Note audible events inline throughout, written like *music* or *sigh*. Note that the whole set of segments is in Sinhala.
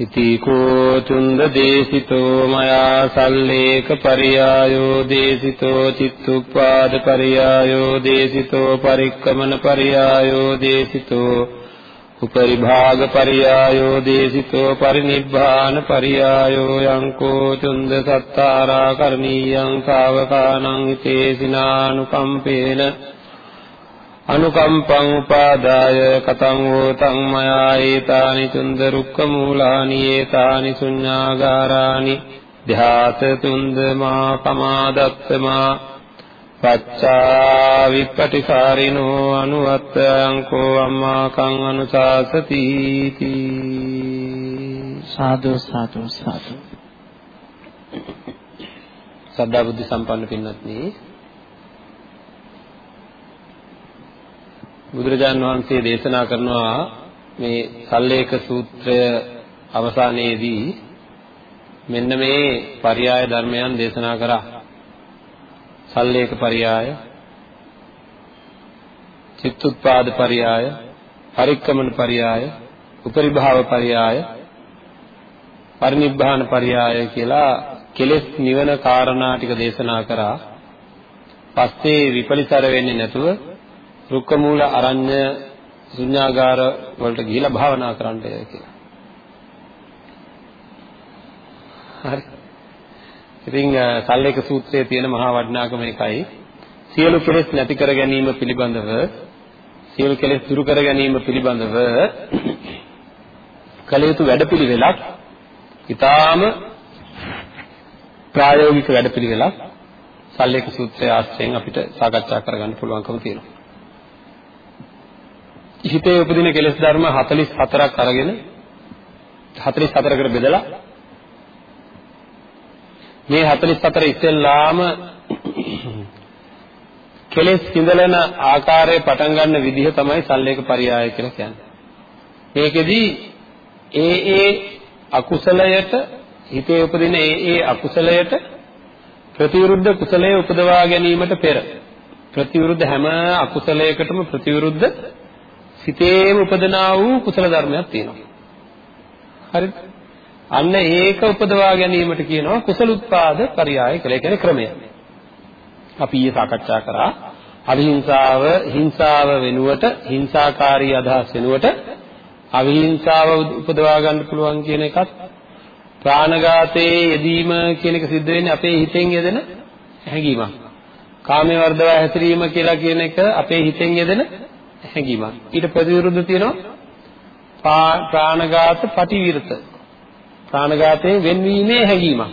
ඉති කෝ චුන්ද දේශිතෝ මයා සල්ලේක පරියායෝ දේශිතෝ චිත්තුප්පාද පරියායෝ දේශිතෝ පරික්කමන පරියායෝ දේශිතෝ උපරිභාග පරියායෝ දේශිතෝ පරිනිබ්බාන පරියායෝ යංකෝ චුන්ද සත්තාරා කරණීයං ශාවකානං හිතේසිනානුකම්පේන අනුකම්පං උපාදාය කතං වූතං මයා ඒතානි චුන්ද රුක්ක මූලානි ඒතානි ශුඤ්ඤාගාරානි ධාත තුන්ද මා පමාදත්තමා පච්චා විපටිසාරිනෝ අනුවත්තං කෝ අම්මා කං අනුශාසති සාදු සාදු සාදු සද්ධා බුද්ධ සම්පන්න පින්වත්නි බුදුරජාන් වහන්සේ දේශනා කරනවා මේ සල්ලේක සූත්‍රය අවසානයේදී මෙන්න මේ පරියාය ධර්මයන් දේශනා කරා. සල්ලේක පරියාය, චිත්තුත්පාද පරියාය, පරික්කමන පරියාය, උපරිභාව පරියාය, පරිනිබ්බාන පරියාය කියලා කෙලෙස් නිවන කාරණා ටික දේශනා කරා. පස්සේ විපලිසර වෙන්නේ නැතුව රුක්ක මූල අරඤ්‍ය ශුන්‍යාගාර වලට ගිහිලා භාවනා කරන්න කියලා. හරි. ඉතින් සල්ලේක සූත්‍රයේ තියෙන මහා වටිනාකම එකයි සියලු කෙලෙස් නැති කර ගැනීම පිළිබඳව සියලු කෙලෙස් දුරු කර ගැනීම පිළිබඳව *clears throat* කළ යුතු වැඩපිළිවෙලක් ඊටාම ප්‍රායෝගික වැඩපිළිවෙලක් සල්ලේක සූත්‍රය ආශ්‍රයෙන් අපිට සාකච්ඡා කරගන්න පුළුවන්කම තියෙනවා. හිතේ උපදින කෙලෙස් ධර්ම 44ක් අරගෙන 44කට බෙදලා මේ 44 ඉස්සෙල්ලාම කෙලෙස් සිඳලන ආකාරය පටන් ගන්න විදිහ තමයි සල්ලේක පරියාය කියලා කියන්නේ. මේකෙදි ඒ ඒ අකුසලයට හිතේ උපදින ඒ ඒ අකුසලයට ප්‍රතිවිරුද්ධ කුසලයේ උපදවා ගැනීමට පෙර ප්‍රතිවිරුද්ධ හැම අකුසලයකටම ප්‍රතිවිරුද්ධ සිතේම උපදනා වූ කුසල ධර්මයක් තියෙනවා. හරිද? අන්න ඒක උපදවා ගැනීමට කියනවා කුසල උත්පාද පරියාය කියලා. ඒ කියන්නේ ක්‍රමය. අපි ඊයේ සාකච්ඡා කරා අවිහිංසාව හිංසාව වෙනුවට හිංසාකාරී අදහස් වෙනුවට අවිහිංසාව උපදවා ගන්න පුළුවන් කියන එකත් ප්‍රාණඝාතයේ යෙදීම කියන එක සිද්ධ වෙන්නේ අපේ හිතෙන් යෙදෙන හැඟීමක්. කාමයේ වර්ධව හැසිරීම කියලා කියන එක අපේ හිතෙන් යෙදෙන හැඟීමක්. ඊට ප්‍රතිවිරුද්ධ තියෙනවා ප්‍රාණඝාත පටිවිරත. ප්‍රාණඝාතයෙන් වෙන්වීමේ හැඟීමක්.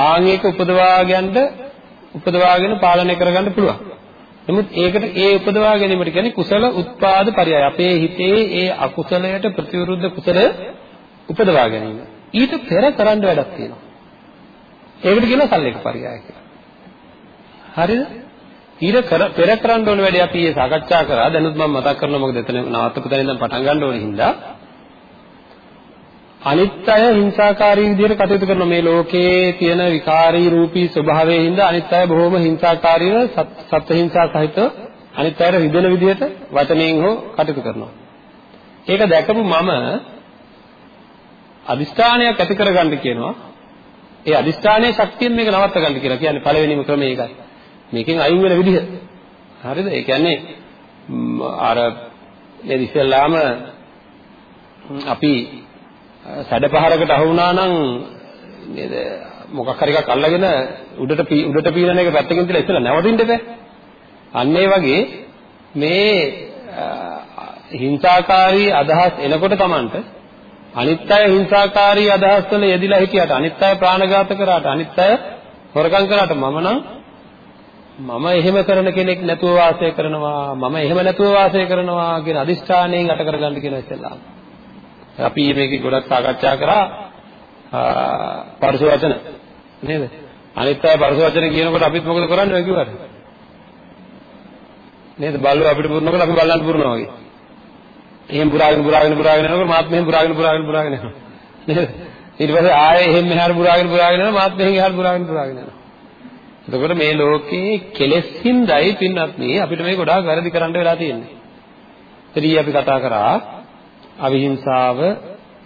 ආන් ඒක උපදවා ගන්න උපදවාගෙන පාලනය කරගන්න පුළුවන්. නමුත් ඒකට ඒ උපදවා ගැනීමට කියන්නේ කුසල උත්පාද පරයය. අපේ හිතේ ඒ අකුසලයට ප්‍රතිවිරුද්ධ කුසලය උපදවා ගැනීම. ඊට පෙර කරන්න වැඩක් තියෙනවා. ඒකට කියනවා සල්ලේක පරයය කියලා. හරිද? ඊට පෙර කරන්න ඕන වැඩේ අපි ඊයේ සාකච්ඡා කරා. දැනුත් මම මතක් කරනවා මොකද එතන නවත්තපු තැන ඉඳන් පටන් ගන්න ඕනේ හින්දා. අනිත් අය හිංසාකාරී විදිහට කටයුතු කරන මේ ලෝකයේ තියෙන විකාරී රූපී ස්වභාවයෙන් හින්දා අනිත් අය බොහොම හිංසාකාරීව සත්ත්ව හිංසා සහිතව අනිත් අයට රිදෙන විදිහට වචනයෙන් හෝ කටයුතු කරනවා. ඒක දැකපු මම අදිස්ථානයක් ඇති කරගන්න කියනවා. ඒ අදිස්ථානයේ ශක්තියෙන් මේක නවත්ත ගන්න කියලා කියන්නේ පළවෙනිම ක්‍රමය ඒකයි. මේකෙන් අයින් වෙන විදිහ. හරිද? ඒ කියන්නේ අර මේ ඉස්සෙල්ලාම අපි සැඩපහරකට අහු වුණා නම් නේද මොකක් හරි එකක් අල්ලගෙන උඩට උඩට පීනන එක පැත්තකින් තියලා ඉස්සලා නැවතින්න එපා. අන්න ඒ වගේ මේ හිංසාකාරී අදහස් එනකොට Tamanට අනිත් අය හිංසාකාරී අදහස් වල යෙදිලා හිටියට අනිත් අය ප්‍රාණඝාත කරාට අනිත් අය හොරකම් කරාට මම නම් මම එහෙම කරන කෙනෙක් නැතුව වාසය කරනවා මම එහෙම නැතුව වාසය කරනවා කියන අදිෂ්ඨානයෙන් යට කරගන්න කියන ඉස්සෙල්ලා අපි මේක ගොඩක් සාකච්ඡා කරා පරස වචන. නේද? අනිත් අය පරස වචන කියනකොට අපිත් මොකද කරන්නේ ඔය කිව්වට නේද? බල්ලෝ අපිට පුරනකොට අපි බල්ලන්ට පුරනවා වගේ. එහෙම පුරාගෙන පුරාගෙන පුරාගෙන යනකොට මාත් මෙහෙම පුරාගෙන පුරාගෙන පුරාගෙන යනවා. නේද? ඊට පස්සේ ආයෙ එහෙම මෙහාට පුරාගෙන පුරාගෙන යනවා මාත් මෙහෙන් එහාට පුරාගෙන පුරාගෙන යනවා. එතකොට මේ ලෝකේ කෙලෙස් හින්දායි පින්නත් මේ අපිට මේ ගොඩාක් වැරදි කරන්න වෙලා තියෙන්නේ. ඉතින් අපි කතා කරා අවිහිංසාව,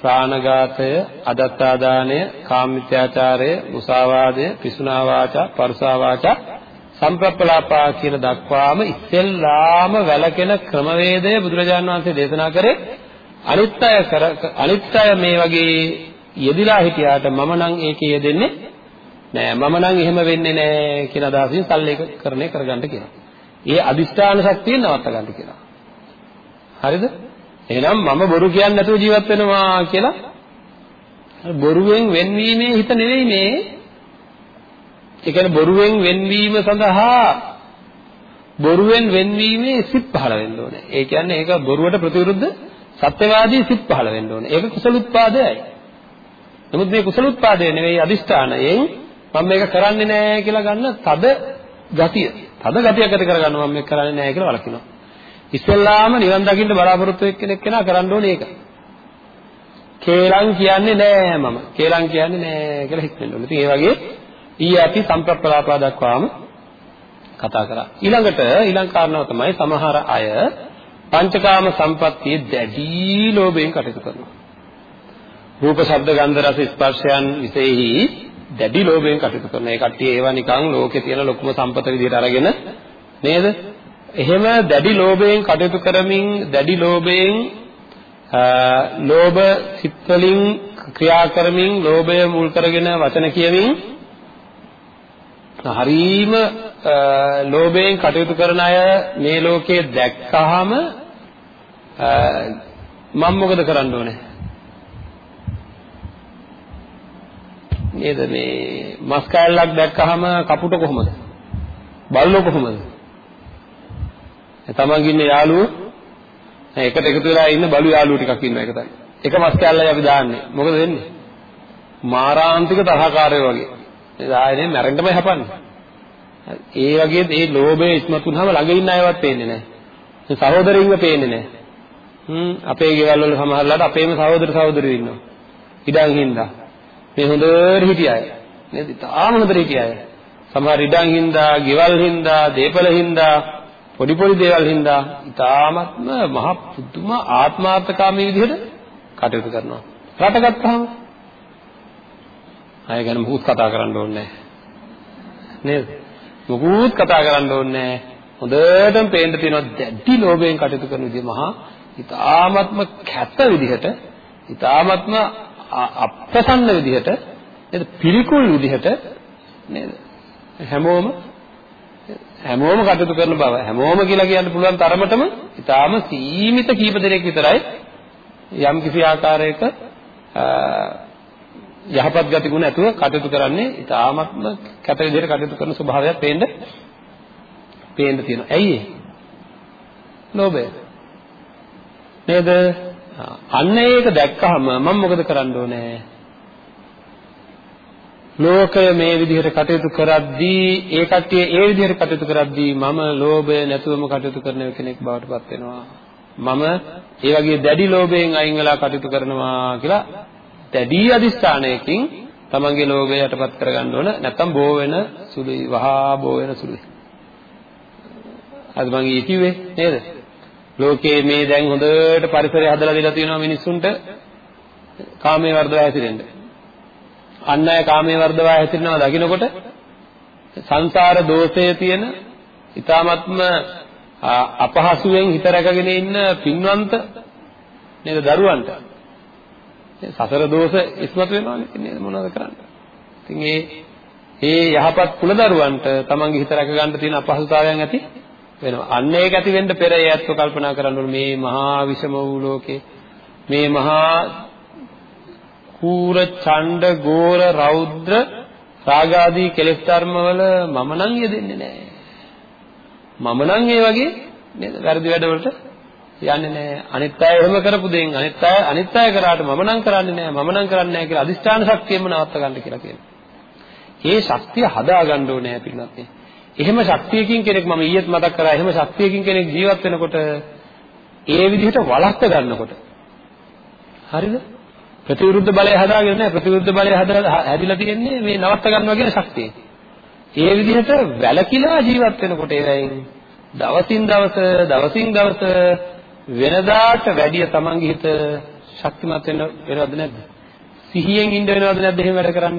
ප්‍රාණඝාතය, අදත්තාදානය, කාමමිත්‍යාචාරය, මුසාවාදය, පිසුනා වාචා, පරුසා වාචා, සම්ප්‍රප්පලාපා කියන දක්වාම ඉස්සෙල්ලාම වැළකෙන ක්‍රමවේදය බුදුරජාණන් වහන්සේ දේශනා කරේ අනිත්‍ය කර අනිත්‍ය මේ වගේ යෙදිලා හිටියාට මම නම් ඒකේ යෙදෙන්නේ නෑ මම නම් එහෙම වෙන්නේ නෑ කියන අදහසින් සල්ලේකරණය කරගන්න කියනවා. ඒ අදිෂ්ඨාන ශක්තිය නවත්ත ගන්න කියනවා. හරිද? එහෙනම් මම බොරු කියන්නේ නැතුව ජීවත් වෙනවා කියලා බොරුවෙන් වෙන්වීමේ හිත නෙවෙයි මේ. ඒ කියන්නේ බොරුවෙන් වෙන්වීම සඳහා බොරුවෙන් වෙන්වීමේ සිත් පහළ වෙන්න ඕනේ. ඒ කියන්නේ ඒක බොරුවට ප්‍රතිවිරුද්ධ සත්‍යවාදී සිත් පහළ වෙන්න ඕනේ. ඒක කුසල උත්පාදයයි. නමුත් මේ කුසල උත්පාදය නෙවෙයි අදිෂ්ඨානයෙන් මම මේක කරන්නේ නැහැ කියලා ගන්න තද ගතිය. තද ගතියක් ඇති කරගන්න මම මේක කරන්නේ නැහැ කියලා වළකිනවා. ඉස්සෙල්ලාම නිවන් දකින්න බලාපොරොත්තු වෙච්ච කෙනෙක් කෙනා කරන්න ඕනේ ඒක. කේලම් කියන්නේ නැහැ මම. කේලම් කියන්නේ නැහැ කියලා හිතෙන්න ඕනේ. ඉතින් ඒ වගේ ඊයේ අපි සම්ප්‍රප්පලාපා දක්වාම කතා කරා. ඊළඟට ඊළඟ කාරණාව තමයි සමහර අය පංචකාම සම්පත්තියේ දැඩි ලෝභයෙන් කටයුතු කරනවා. රූප, ශබ්ද, ගන්ධ, රස, ස්පර්ශයන් විශේෂයි දැඩි ලෝභයෙන් කටයුතු කරන. ඒ කට්ටිය ඒවා නිකන් ලෝකේ තියෙන ලොකුම සම්පත විදිහට අරගෙන නේද? එහෙම දැඩි ලෝභයෙන් කටයුතු කරමින් දැඩි ලෝභයෙන් ලෝභ සිත් වලින් ක්‍රියා කරමින් ලෝභය මුල් කරගෙන වචන කියමින් හරීම ලෝභයෙන් කටයුතු කරන අය මේ ලෝකේ දැක්කහම මම මොකද කරන්න ඕනේ? නේද මේ මස් කෑල්ලක් දැක්කහම කපුට කොහමද? බල්ලෝ කොහමද? තමන්ගේ ඉන්න යාළුවෝ එකට එකතු වෙලා ඉන්න බලු යාළුවෝ ටිකක් ඉන්නවා එක තැන. එක මස් කෑල්ලයි අපි දාන්නේ. මොකද වෙන්නේ? මාරාන්තික තරහකාරයෝ වගේ. නේද? ආයේ මැරෙන්නමයි හපන්නේ. ඒ වගේ ඒ ලෝභය ඉස්මතු වුනහම ළඟ ඉන්න අයවත් පේන්නේ නැහැ. සහෝදරින්ව පේන්නේ නැහැ. හ්ම් අපේ ගෙවල් වල සමහරලාට අපේම සහෝදර සහෝදරියෝ ඉන්නවා. ඉඩම් හින්දා. මේ හොඳට හිටිය අය. නේද? තාම හොඳට හිටිය අය. සමහර ඉඩම් හින්දා, ගෙවල් හින්දා, දේපල හින්දා, පොඩි පොඩි දේවල් හින්දා ඉතාමත්ම මහ පුදුම ආත්මාර්ථකාමී විදිහට කටයුතු කරනවා. රට ගත්තාම අය ගැන මොකුත් කතා කරන්න ඕනේ නේද? මොකුත් කතා කරන්න ඕනේ හොඳටම පේන්න තියෙනවා දැඩි ලෝභයෙන් කටයුතු කරන විදිහ මහා ඉතාමත්ම කැත විදිහට ඉතාමත්ම අප්‍රසන්න විදිහට නේද පිළිකුල් විදිහට නේද හැමෝම හැමෝම කටයුතු කරන බව හැමෝම කියලා කියන්න පුළුවන් තරමටම ඊටාම සීමිත කීප දෙනෙක් විතරයි යම් කිසි ආකාරයක යහපත් ගති ගුණ ඇතුව කටයුතු කරන්නේ ඊටාමත්ම කැත විදිහට කටයුතු කරන ස්වභාවයක් පේන්න පේන්න තියෙනවා. ඇයි ඒ? ලෝභය. නේද? අන්න ඒක දැක්කහම මම මොකද කරන්න ඕනේ? ලෝකය මේ විදිහට කටයුතු කරද්දී ඒ කට්ටිය ඒ විදිහට කටයුතු කරද්දී මම ලෝභය නැතුවම කටයුතු කරන කෙනෙක් බවට පත් වෙනවා. මම ඒ වගේ දැඩි ලෝභයෙන් අයින් වෙලා කටයුතු කරනවා කියලා දැඩි අදිස්ථානයකින් තමන්ගේ ලෝභය යටපත් කරගන්න ඕන නැත්තම් බෝ වෙන සුළුයි වහා බෝ වෙන සුළුයි. අද මම ඊ නේද? ලෝකයේ මේ දැන් හොඳට පරිසරය හදලා දීලා තියෙනවා මිනිස්සුන්ට කාමයේ වර්ධව හැසිරෙන්න. අන් අය කාමයේ වර්ධව හැසිරෙනවා දකින්නකොට සංසාර දෝෂයේ තියෙන ඊ타මත්ම අපහසුයෙන් හිත රැකගෙන ඉන්න පින්වන්ත නේද දරුවන්ට? සසර දෝෂ ඉස්මතු වෙනවානේ. නේද මොනවද කරන්නේ? ඉතින් ඒ ඒ යහපත් කුලදරුවන්ට තමන්ගේ හිත රැක ගන්න තියෙන අපහසුතාවයන් ඇති වෙනවා. අන්න ඒක ඇති වෙන්න පෙර ඒ ඇත්ත කල්පනා කරන්න ඕනේ මේ මහා විෂම වූ ලෝකේ මේ මහා කූර ඡණ්ඩ ගෝර රෞද්‍ර රාගාදී කෙලෙස් ධර්මවල මම නම් යෙදෙන්නේ නැහැ. මම නම් ඒ වගේ නේද වැරදි වැඩවලට යන්නේ නැහැ. අනිත් අය එහෙම කරපු දෙයින් අනිත් අය අනිත් අය කරාට මම නම් කරන්නේ නැහැ. මම නම් කරන්නේ නැහැ කියලා අදිෂ්ඨාන ශක්තියෙන්ම නවත්ත ගන්න කියලා කියනවා. මේ ශක්තිය හදා ගන්න ඕනේ පිළිගන්නේ. එහෙම ශක්තියකින් කෙනෙක් මම ඊයේත් මතක් කරා එහෙම ශක්තියකින් කෙනෙක් ජීවත් වෙනකොට ඒ විදිහට වළක්ව ගන්නකොට හරිද? ප්‍රතිවිරුද්ධ බලය හදාගෙන නැහැ ප්‍රතිවිරුද්ධ බලය හදලා හැදිලා තියෙන්නේ මේ නවත්ත ගන්නවා කියන ශක්තිය. ඒ විදිහට වැලකිලා ජීවත් වෙනකොට ඒවෙන් දවසින් දවස දවසින් දවස වෙනදාට වැඩිය තමන්ගේ හිත ශක්තිමත් වෙන වෙනවද නැද්ද? සිහියෙන් ඉන්න වෙනවද නැද්ද එහෙම වැඩ කරන්න?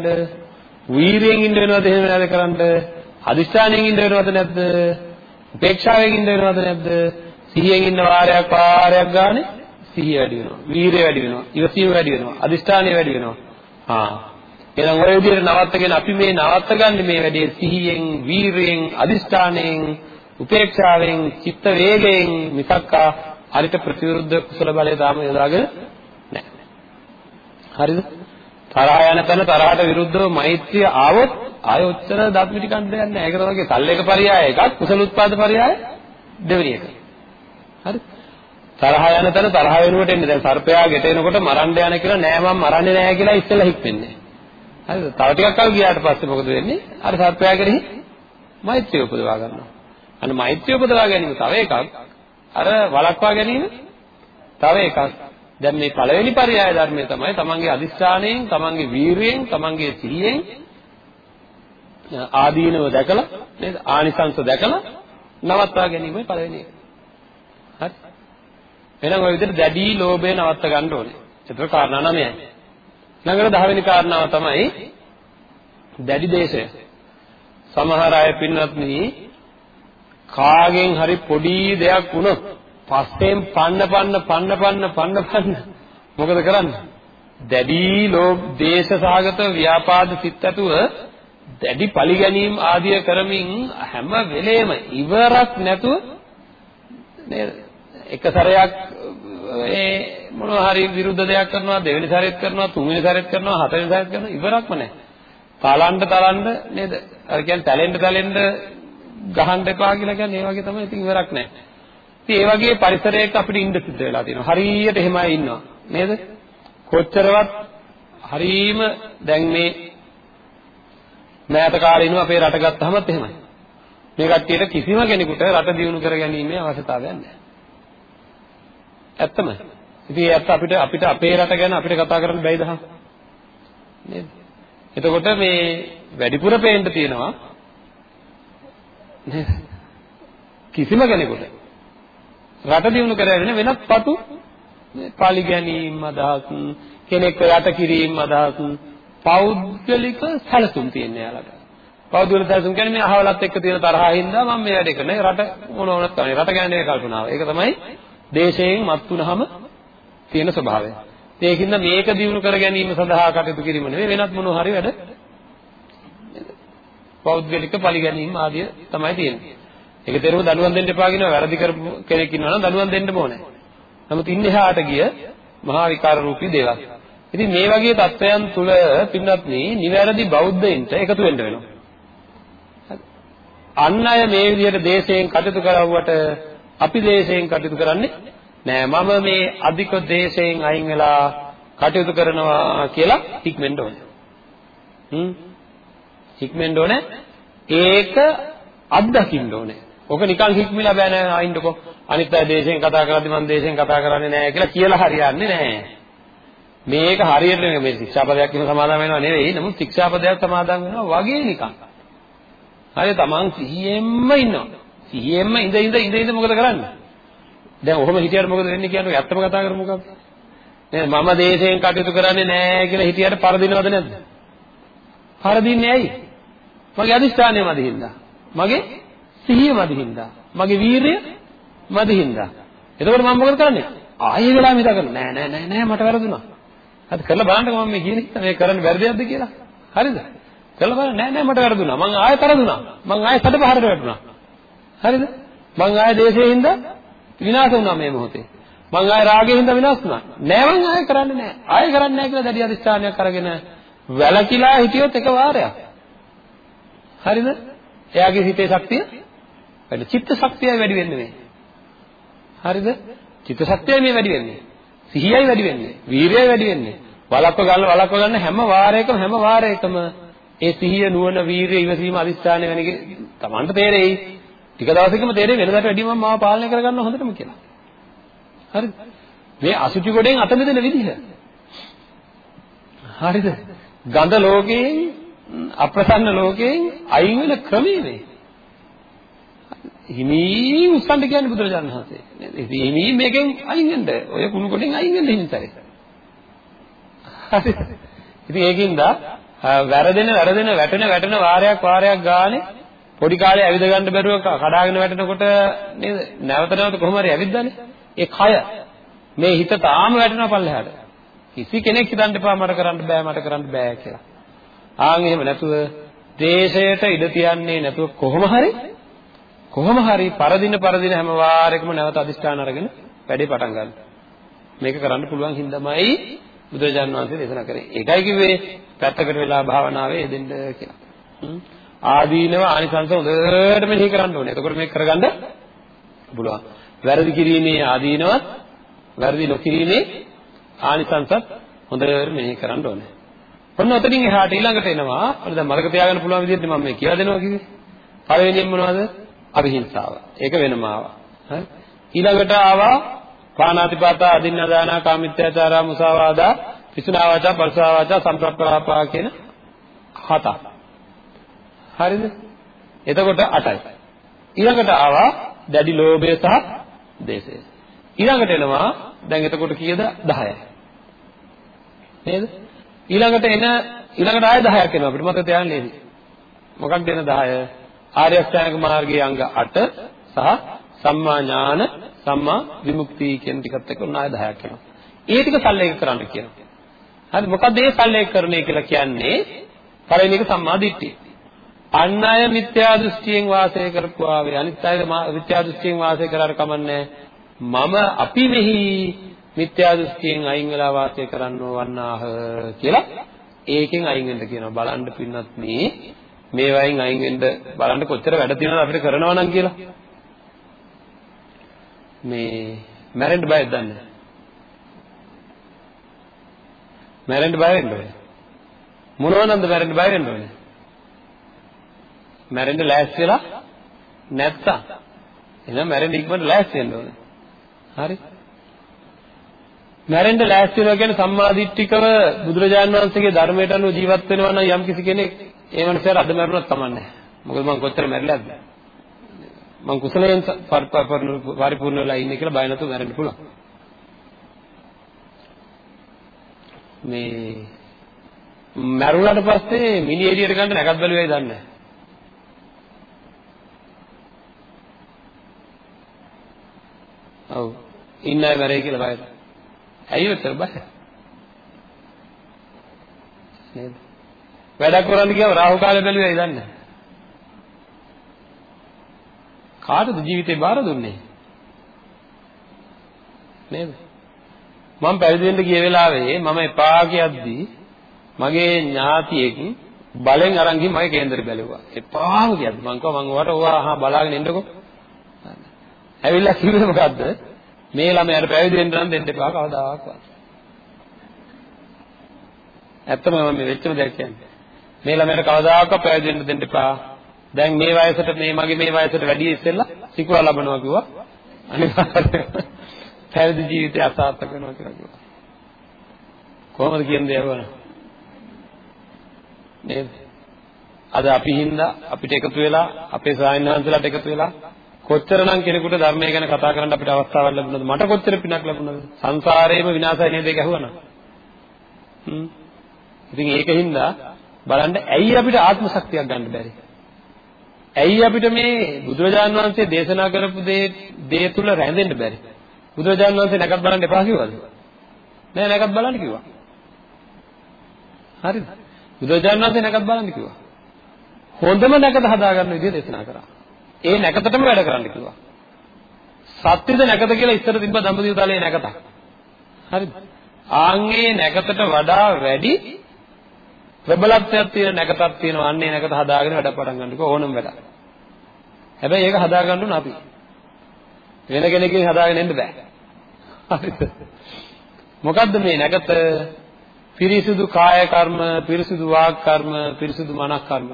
වීරියෙන් ඉන්න වෙනවද එහෙම වැඩ කරන්න? අදිස්ථානයෙන් ඉන්න වෙනවද නැද්ද? උපේක්ෂාවෙන් ඉන්න වෙනවද නැද්ද? සිහියෙන් ඉන්න වාරයක් වාරයක් ගානේ සිහිය වැඩි වෙනවා. වීරිය වැඩි වෙනවා. ඉවසීම වැඩි වෙනවා. අදිෂ්ඨානය වැඩි වෙනවා. ආ. එහෙනම් ඔය විදිහට නවත්තගෙන අපි මේ නවත්තගන්නේ මේ වැඩේ සිහියෙන්, වීරියෙන්, අදිෂ්ඨානයෙන්, උපේක්ෂාවෙන්, චිත්ත වේගයෙන් මිසක්කා හරිත ප්‍රතිවිරුද්ධ කුසල බලය තාම යොදාගෙන නැහැ. හරිද? තරහ යන තැන තරහට විරුද්ධව මෛත්‍රිය ආවොත් ආය ඔච්චර ධර්ම ටිකක් දෙන්නේ නැහැ. ඒකට වගේ සල්ලේක පරයය එකක්, කුසල උත්පාද පරයය දෙවෙනි එක. හරි? තරහ යන තැන තරහ වෙනුවට එන්නේ. දැන් සර්පයා ගෙට එනකොට මරන්න යන කියලා නෑ මම මරන්නේ නෑ කියලා ඉස්සෙල්ලා හික්මෙන්නේ. හරිද? තව ටිකක් කල් ගියාට පස්සේ මොකද වෙන්නේ? අර සර්පයා කෙරෙහි මෛත්‍රිය උපදවා ගන්නවා. අන්න මෛත්‍රිය උපදවා ගැනීම තව එකක්. අර වළක්වා ගැනීම තව එකක්. දැන් මේ පළවෙනි පරයය ධර්මය තමයි තමන්ගේ අදිස්ථාණයෙන්, තමන්ගේ වීරියෙන්, තමන්ගේ සිහියෙන් ආදීනව දැකලා නේද? ආනිසංස දැකලා නවත්වා ගැනීමයි පළවෙනි එක. හරි? එහෙනම් ඔය විදිහට දැඩි ලෝභය නවත්ත ගන්න ඕනේ. ඒතර කාරණා නමයයි. ඊළඟට 10 වෙනි කාරණාව තමයි දැඩි දේශය. සමහර අය පින්වත්නි කාගෙන් හරි පොඩි දෙයක් වුණොත් පස්සෙන් පන්න පන්න පන්න පන්න පන්න පන්න මොකද කරන්නේ? දැඩි ලෝභ දේශ සහගත ව්‍යාපාද සිත් ඇතුව දැඩි පරිගැනීම් ආදිය කරමින් හැම වෙලේම ඉවරක් නැතුව නේද එක සැරයක් ඒ මොනවා හරි විරුද්ධ දෙයක් කරනවා දෙවෙනි සැරේත් කරනවා තුන්වෙනි සැරේත් කරනවා හතරවෙනි සැරේත් කරනවා ඉවරක්ම නැහැ. තලන්න තලන්න නේද? අර කියන්නේ තැලෙන්න තැලෙන්න ගහන්න එපා කියලා කියන්නේ ඒ වගේ තමයි ඉතින් ඉවරක් නැහැ. ඉතින් ඒ වගේ පරිසරයක අපිට ඉන්න සිද්ධ වෙලා තියෙනවා. හරියට එහෙමයි ඉන්නවා. නේද? කොච්චරවත් හරීම දැන් මේ මෑත කාලේ ඉන්නවා අපේ රට ගත්තාමත් එහෙමයි. මේ කට්ටියට කිසිම කෙනෙකුට රට දියුණු කර ගැනීමේ අවශ්‍යතාවයක් නැහැ. ඇත්තම. ඉතින් ඒ ඇත්ත අපිට අපිට අපේ රට ගැන අපිට කතා කරන්න බැයිද හා? නේද? එතකොට මේ වැඩිපුර පේන්න තියෙනවා නේද? කිසිම කෙනෙකුට රට දියුණු කරගෙන වෙනත් පටු පාලි ගැනීම අදහස් කෙනෙක් යට කිරීම අදහස් පෞද්ගලික සැලසුම් තියෙන යාලට. පෞද්ගලික සැලසුම් කියන්නේ මේ අහවලත් එක්ක තියෙන තරහා හින්දා මම මේ වැඩේ කරන්නේ රට මොන වුණත් කරන්නේ රට ගැන කල්පනාව. ඒක තමයි දේශයෙන් මත් වුනහම තියෙන ස්වභාවය. ඒකින්ද මේක දිනු කර ගැනීම සඳහා කටයුතු කිරීම නෙවෙයි වෙනත් මොනවා හරි වැඩ පෞද්ගලික පරිගැනීම් ආදිය තමයි තියෙන්නේ. ඒක තේරුම දනුවම් දෙන්න එපා කියනවා වැරදි කරපු කෙනෙක් ඉන්නවා නම් දනුවම් දෙන්න ඕනේ. නමුත් ඉන්නේ එහාට ගිය මහා විකාර රූපී දේවල්. ඉතින් මේ වගේ தත්වයන් තුල පින්වත්නි නිවැරදි බෞද්ධයින්ට එකතු වෙන්න වෙනවා. අන් අය මේ විදිහට දේශයෙන් කටයුතු කරවුවට අපි දේශයෙන් කටයුතු කරන්නේ නෑ මම මේ අධික දේශයෙන් අයින් වෙලා කටයුතු කරනවා කියලා හික්මෙන්න ඕනේ. හ්ම් හික්මෙන්න ඕනේ. ඒක අත්දකින්න ඕනේ. ඔක නිකන් හික්මිලා බෑ නෑ අයින්ඩකෝ. අනිත් අය දේශයෙන් කතා කරද්දි මම දේශයෙන් කතා කරන්නේ නෑ කියලා කියලා හරියන්නේ නෑ. මේක හරියට නෙමෙයි මේ ශික්ෂාපදයක් එහෙම සමාදන් වෙනව නෙවෙයි. නමුත් ශික්ෂාපදයක් සමාදන් වෙනවා වගේ නිකන්. හරි තමන් සිහියෙන්ම ඉන්නවා. සිහියෙන්ම ඉඳ ඉඳ ඉඳ ඉඳ මොකද කරන්නේ? දැන් ඔහොම හිටියට මොකද වෙන්නේ කියන්නේ ඇත්තම කතා කරමු මොකක්ද? නේද මම දේශයෙන් කටයුතු කරන්නේ නැහැ කියලා හිටියට පරදිනවද නැද්ද? පරදින්නේ ඇයි? මගේ අදිස්ථානය මදිහින්දා. මගේ සිහිය මදිහින්දා. මගේ වීරිය මදිහින්දා. එතකොට මම මොකද කරන්නේ? ආයෙ වෙලා මිතා කරන්නේ නෑ නෑ නෑ නෑ මට වැරදුනා. හරි කරලා බලන්නකෝ මම මේ කියන්නේ මේ කරන්නේ වැරදියක්ද කියලා. හරිද? කළා බලන්න නෑ නෑ මට වැරදුනා. මං ආයෙ තරදුනා. මං ආයෙ සැඩ පහරට වැටුණා. හරිද? මං ආයෙ දේශයෙන් හින්දා විනාශ වුණා මේ මොහොතේ. මං ආයෙ රාගයෙන් හින්දා විනාශ වුණා. නෑ මං ආයෙ කරන්නේ නෑ. ආයෙ කරන්නේ නෑ කියලා දැඩි අධිෂ්ඨානයක් අරගෙන වැලකිලා හිටියොත් එක වාරයක්. හරිද? එයාගේ හිතේ ශක්තිය වැඩි. චිත්ත ශක්තියයි වැඩි වෙන්නේ මේ. හරිද? චිත්ත ශක්තියයි මේ වැඩි වෙන්නේ. සිහියයි වැඩි වෙන්නේ. වීරියයි වැඩි වෙන්නේ. වලක්ව ගන්න වලක්ව ගන්න හැම වාරයකම හැම වාරයකම ඒ සිහිය නුවණ වීරිය ඉවසීම අදිස්ථානය වෙන එක Tamanට තේරෙයි. ටික දවසකම තේරෙයි වෙනදාට වැඩිය මම මාව පාලනය කරගන්න හොඳටම කියලා. හරිද? මේ අසුචි ගොඩෙන් අත මෙදෙන විදිහ. හරිද? ගඳ ලෝකයෙන් අප්‍රසන්න ලෝකයෙන් අයින් වෙන ක්‍රමය මේ. හිමීන් උස්සන්න කියන්නේ බුදුරජාණන් වහන්සේ. නේද? හිමීන් මේකෙන් අයින් වෙන්න. ඔය කුණු කොටෙන් අයින් වෙන්න හිමිතරේ. හරිද? ඉතින් ඒකින්ද වැරදෙන වැරදෙන වැටෙන වැටෙන වාරයක් වාරයක් ගානේ පොඩි කාලේ ඇවිද ගන්න බැරුව කඩාගෙන වැටෙනකොට නේද? නැවත නැවත කොහොම හරි ඇවිද්දානේ. ඒ කය මේ හිත තාම වැටෙනවා පල්ලෙහාට. කිසි කෙනෙක් හිතන්න එපා මට කරන්න බෑ මට කරන්න බෑ කියලා. ආන් එහෙම නැතුව දේශයට ඉඩ තියන්නේ නැතුව කොහොම හරි කොහොම හරි පරදින පරදින හැම වාරයකම නැවත අදිස්ථාන අරගෙන වැඩේ පටන් ගන්න. මේක කරන්න පුළුවන් හින්දාමයි බුදුරජාණන් වහන්සේ දේශනා කරේ. ඒකයි කිව්වේ පැත්තකට වෙලා භාවනාවේ යෙදෙන්න කියලා. ආදීනව ආනිසංස හොඳට මෙහෙ කරන්න ඕනේ. එතකොට මේක කරගන්න පුළුවන්. වැරදි කිරීමේ ආදීනවත් වැරදි නොකිරීමේ ආනිසංසත් හොඳට මෙහෙ කරන්න ඕනේ. ඔන්න ඔතනින් එහාට ඊළඟට එනවා. අර දැන් මතක තියාගන්න පුළුවන් විදිහට මම මේ කියලා දෙනවා කිව්වේ. පළවෙනියෙන් මොනවද? අවිහිංසාව. ඒක වෙනම ආවා. හරි. ඊළඟට ආවා පාණාතිපාතා අදින්නදානා කාමිත්‍යාචාරා මුසාවාදා පිසුනා වාචා පරසා වාචා සම්ප්‍රප්පලාපා කියන හතක්. හරිද? එතකොට 8යි. ඊළඟට ආවා දැඩි ලෝභය සහ දේශය. ඊළඟට එනවා දැන් එතකොට කීයද 10යි. නේද? ඊළඟට එන ඊළඟට ආය 10ක් එනවා අපිට මතක තියාගන්න ලේසි. මොකක්ද එන 10? ආර්ය අෂ්ටාංග මාර්ගයේ අංග 8 සහ සම්මා ඥාන සම්මා විමුක්තිය කියන ටිකත් එක්ක උනාය 10ක් එනවා. ඒ ටික සල්ලේක කරන්න කියනවා. හරි මොකද මේ සල්ලේක කරන්නේ කියලා කියන්නේ පළවෙනි එක සම්මා දිට්ඨිය. අන් අය මිත්‍යා දෘෂ්ටියෙන් වාසය කරපුවා වේ අනිත් අය මිත්‍යා දෘෂ්ටියෙන් වාසය කරාර කමන්නේ මම අපි මෙහි මිත්‍යා දෘෂ්ටියෙන් අයින් වෙලා වාසය කරන්නෝ වන්නාහ කියලා ඒකෙන් අයින් වෙන්න කියනවා බලන්න පින්නත් මේ මේ වයින් අයින් වෙන්න බලන්න කොච්චර වැඩ තියෙනවද අපිට කරනවා නම් කියලා. මේ මැරෙන්න බයද දන්නේ? මැරෙන්න බය වෙන්න ඕනේ. මොනවනම්ද මැරෙන්න බය වෙන්න ඕනේ? මැරෙන්න ලෑස්ති වෙලා නැත්තම් එහෙනම් මැරෙන්න ඉක්මනට ලෑස්ති වෙන්න ඕනේ. හරි. මැරෙන්න ලෑස්ති වෙනවා කියන්නේ සම්මාදිට්ඨිකව බුදුරජාණන් වහන්සේගේ ධර්මයට අනුව ජීවත් වෙනවා නම් යම් කිසි කෙනෙක් ඒ මනුස්සයාට අද මැරුණත් කමන්නේ මොකද මම කොච්චර මැරිලාද මම කුසලයෙන් පරිපූර්ණ වෙලා ඉන්නේ කියලා බය නැතුව මැරෙන්න පුළුවන් මේ මැරුණාට පස්සේ මිනි එළියට ගන්න නැගත් බැලුවයි දන්නේ නැහැ ඔව් ඉන්න අය මැරෙයි කියලා බයද? ඇයි උත්තර බය? නේද? වැඩක් කරන්න ගියාම රාහු කාලේ බැලුවයි දන්නේ. කාටද ජීවිතේ බාර දුන්නේ? නේද? මම පැවිදි වෙන්න ගිය වෙලාවේ මම එපා කියද්දී මගේ ඥාතියෙක් බලෙන් අරන් ගිහින් මගේ කේන්දර බැලුවා. එපාම කියද්දි මං කිව්වා මං ඔයාලට ඔයා අහා බලාගෙන ඉන්නකෝ. ඇවිල්ලා කිව්වේ මොකද්ද? මේ ළමයාට පැවිදි වෙන්න නම් දෙන්න එපා කවදාකවත්. ඇත්තම මම මේ වෙච්චම දෙයක් කියන්නේ. මේ ළමයාට කවදාකවත් පැවිදි වෙන්න දෙන්න එපා. දැන් මේ වයසට මේ මගේ මේ වයසට වැඩි ඉස්සෙල්ලා සිකුරා ලබනවා කිව්වා. අනිවාර්යයෙන් පැවිදි ජීවිතය අසාර්ථක වෙනවා කියලා කිව්වා. කොහොමද කියන්නේ යවන? නේද? අද අපි හින්දා අපිට එකතු වෙලා අපේ සායනහන්සලාට එකතු වෙලා කොච්චරනම් කෙනෙකුට ධර්මය ගැන කතා කරන්න අපිට අවස්ථාවක් ලැබුණාද මට කොච්චර පිනක් ලැබුණාද සංසාරේම විනාශයි නේද ඒක ඇහුවනම් හ්ම් ඉතින් ඒකින්ද බලන්න ඇයි අපිට ආත්ම ශක්තියක් ගන්න බැරි ඇයි අපිට මේ බුදුරජාන් වහන්සේ දේශනා කරපු දේ දේ තුල රැඳෙන්න බැරි බුදුරජාන් වහන්සේ නැකත් බලන්න එපා කිව්වද නෑ නැකත් බලන්න කිව්වා හරිද බුදුරජාන් වහන්සේ නැකත් බලන්න කිව්වා හොඳම නැකත හදාගන්න විදිය දේශනා කරා. ඒ නැකතටම වැඩ කරන්න කිව්වා. සත්‍යද නැකත කියලා ඉස්සර තිබ්බ දඹදිව තලයේ නැකතක්. හරිද? ආන්ගේ නැකතට වඩා වැඩි ප්‍රබලත්වයක් තියෙන නැකතක් තියෙනවා. අන්නේ නැකත හදාගෙන වැඩ පටන් ගන්නකො ඕනම වැඩ. හැබැයි ඒක හදාගන්න උන අපි. වෙන කෙනෙක්ගෙන් හදාගෙන එන්න බෑ. හරිද? මොකද්ද මේ නැකත? පිරිසුදු කාය කර්ම, පිරිසුදු වාග් කර්ම, පිරිසුදු මනස් කර්ම.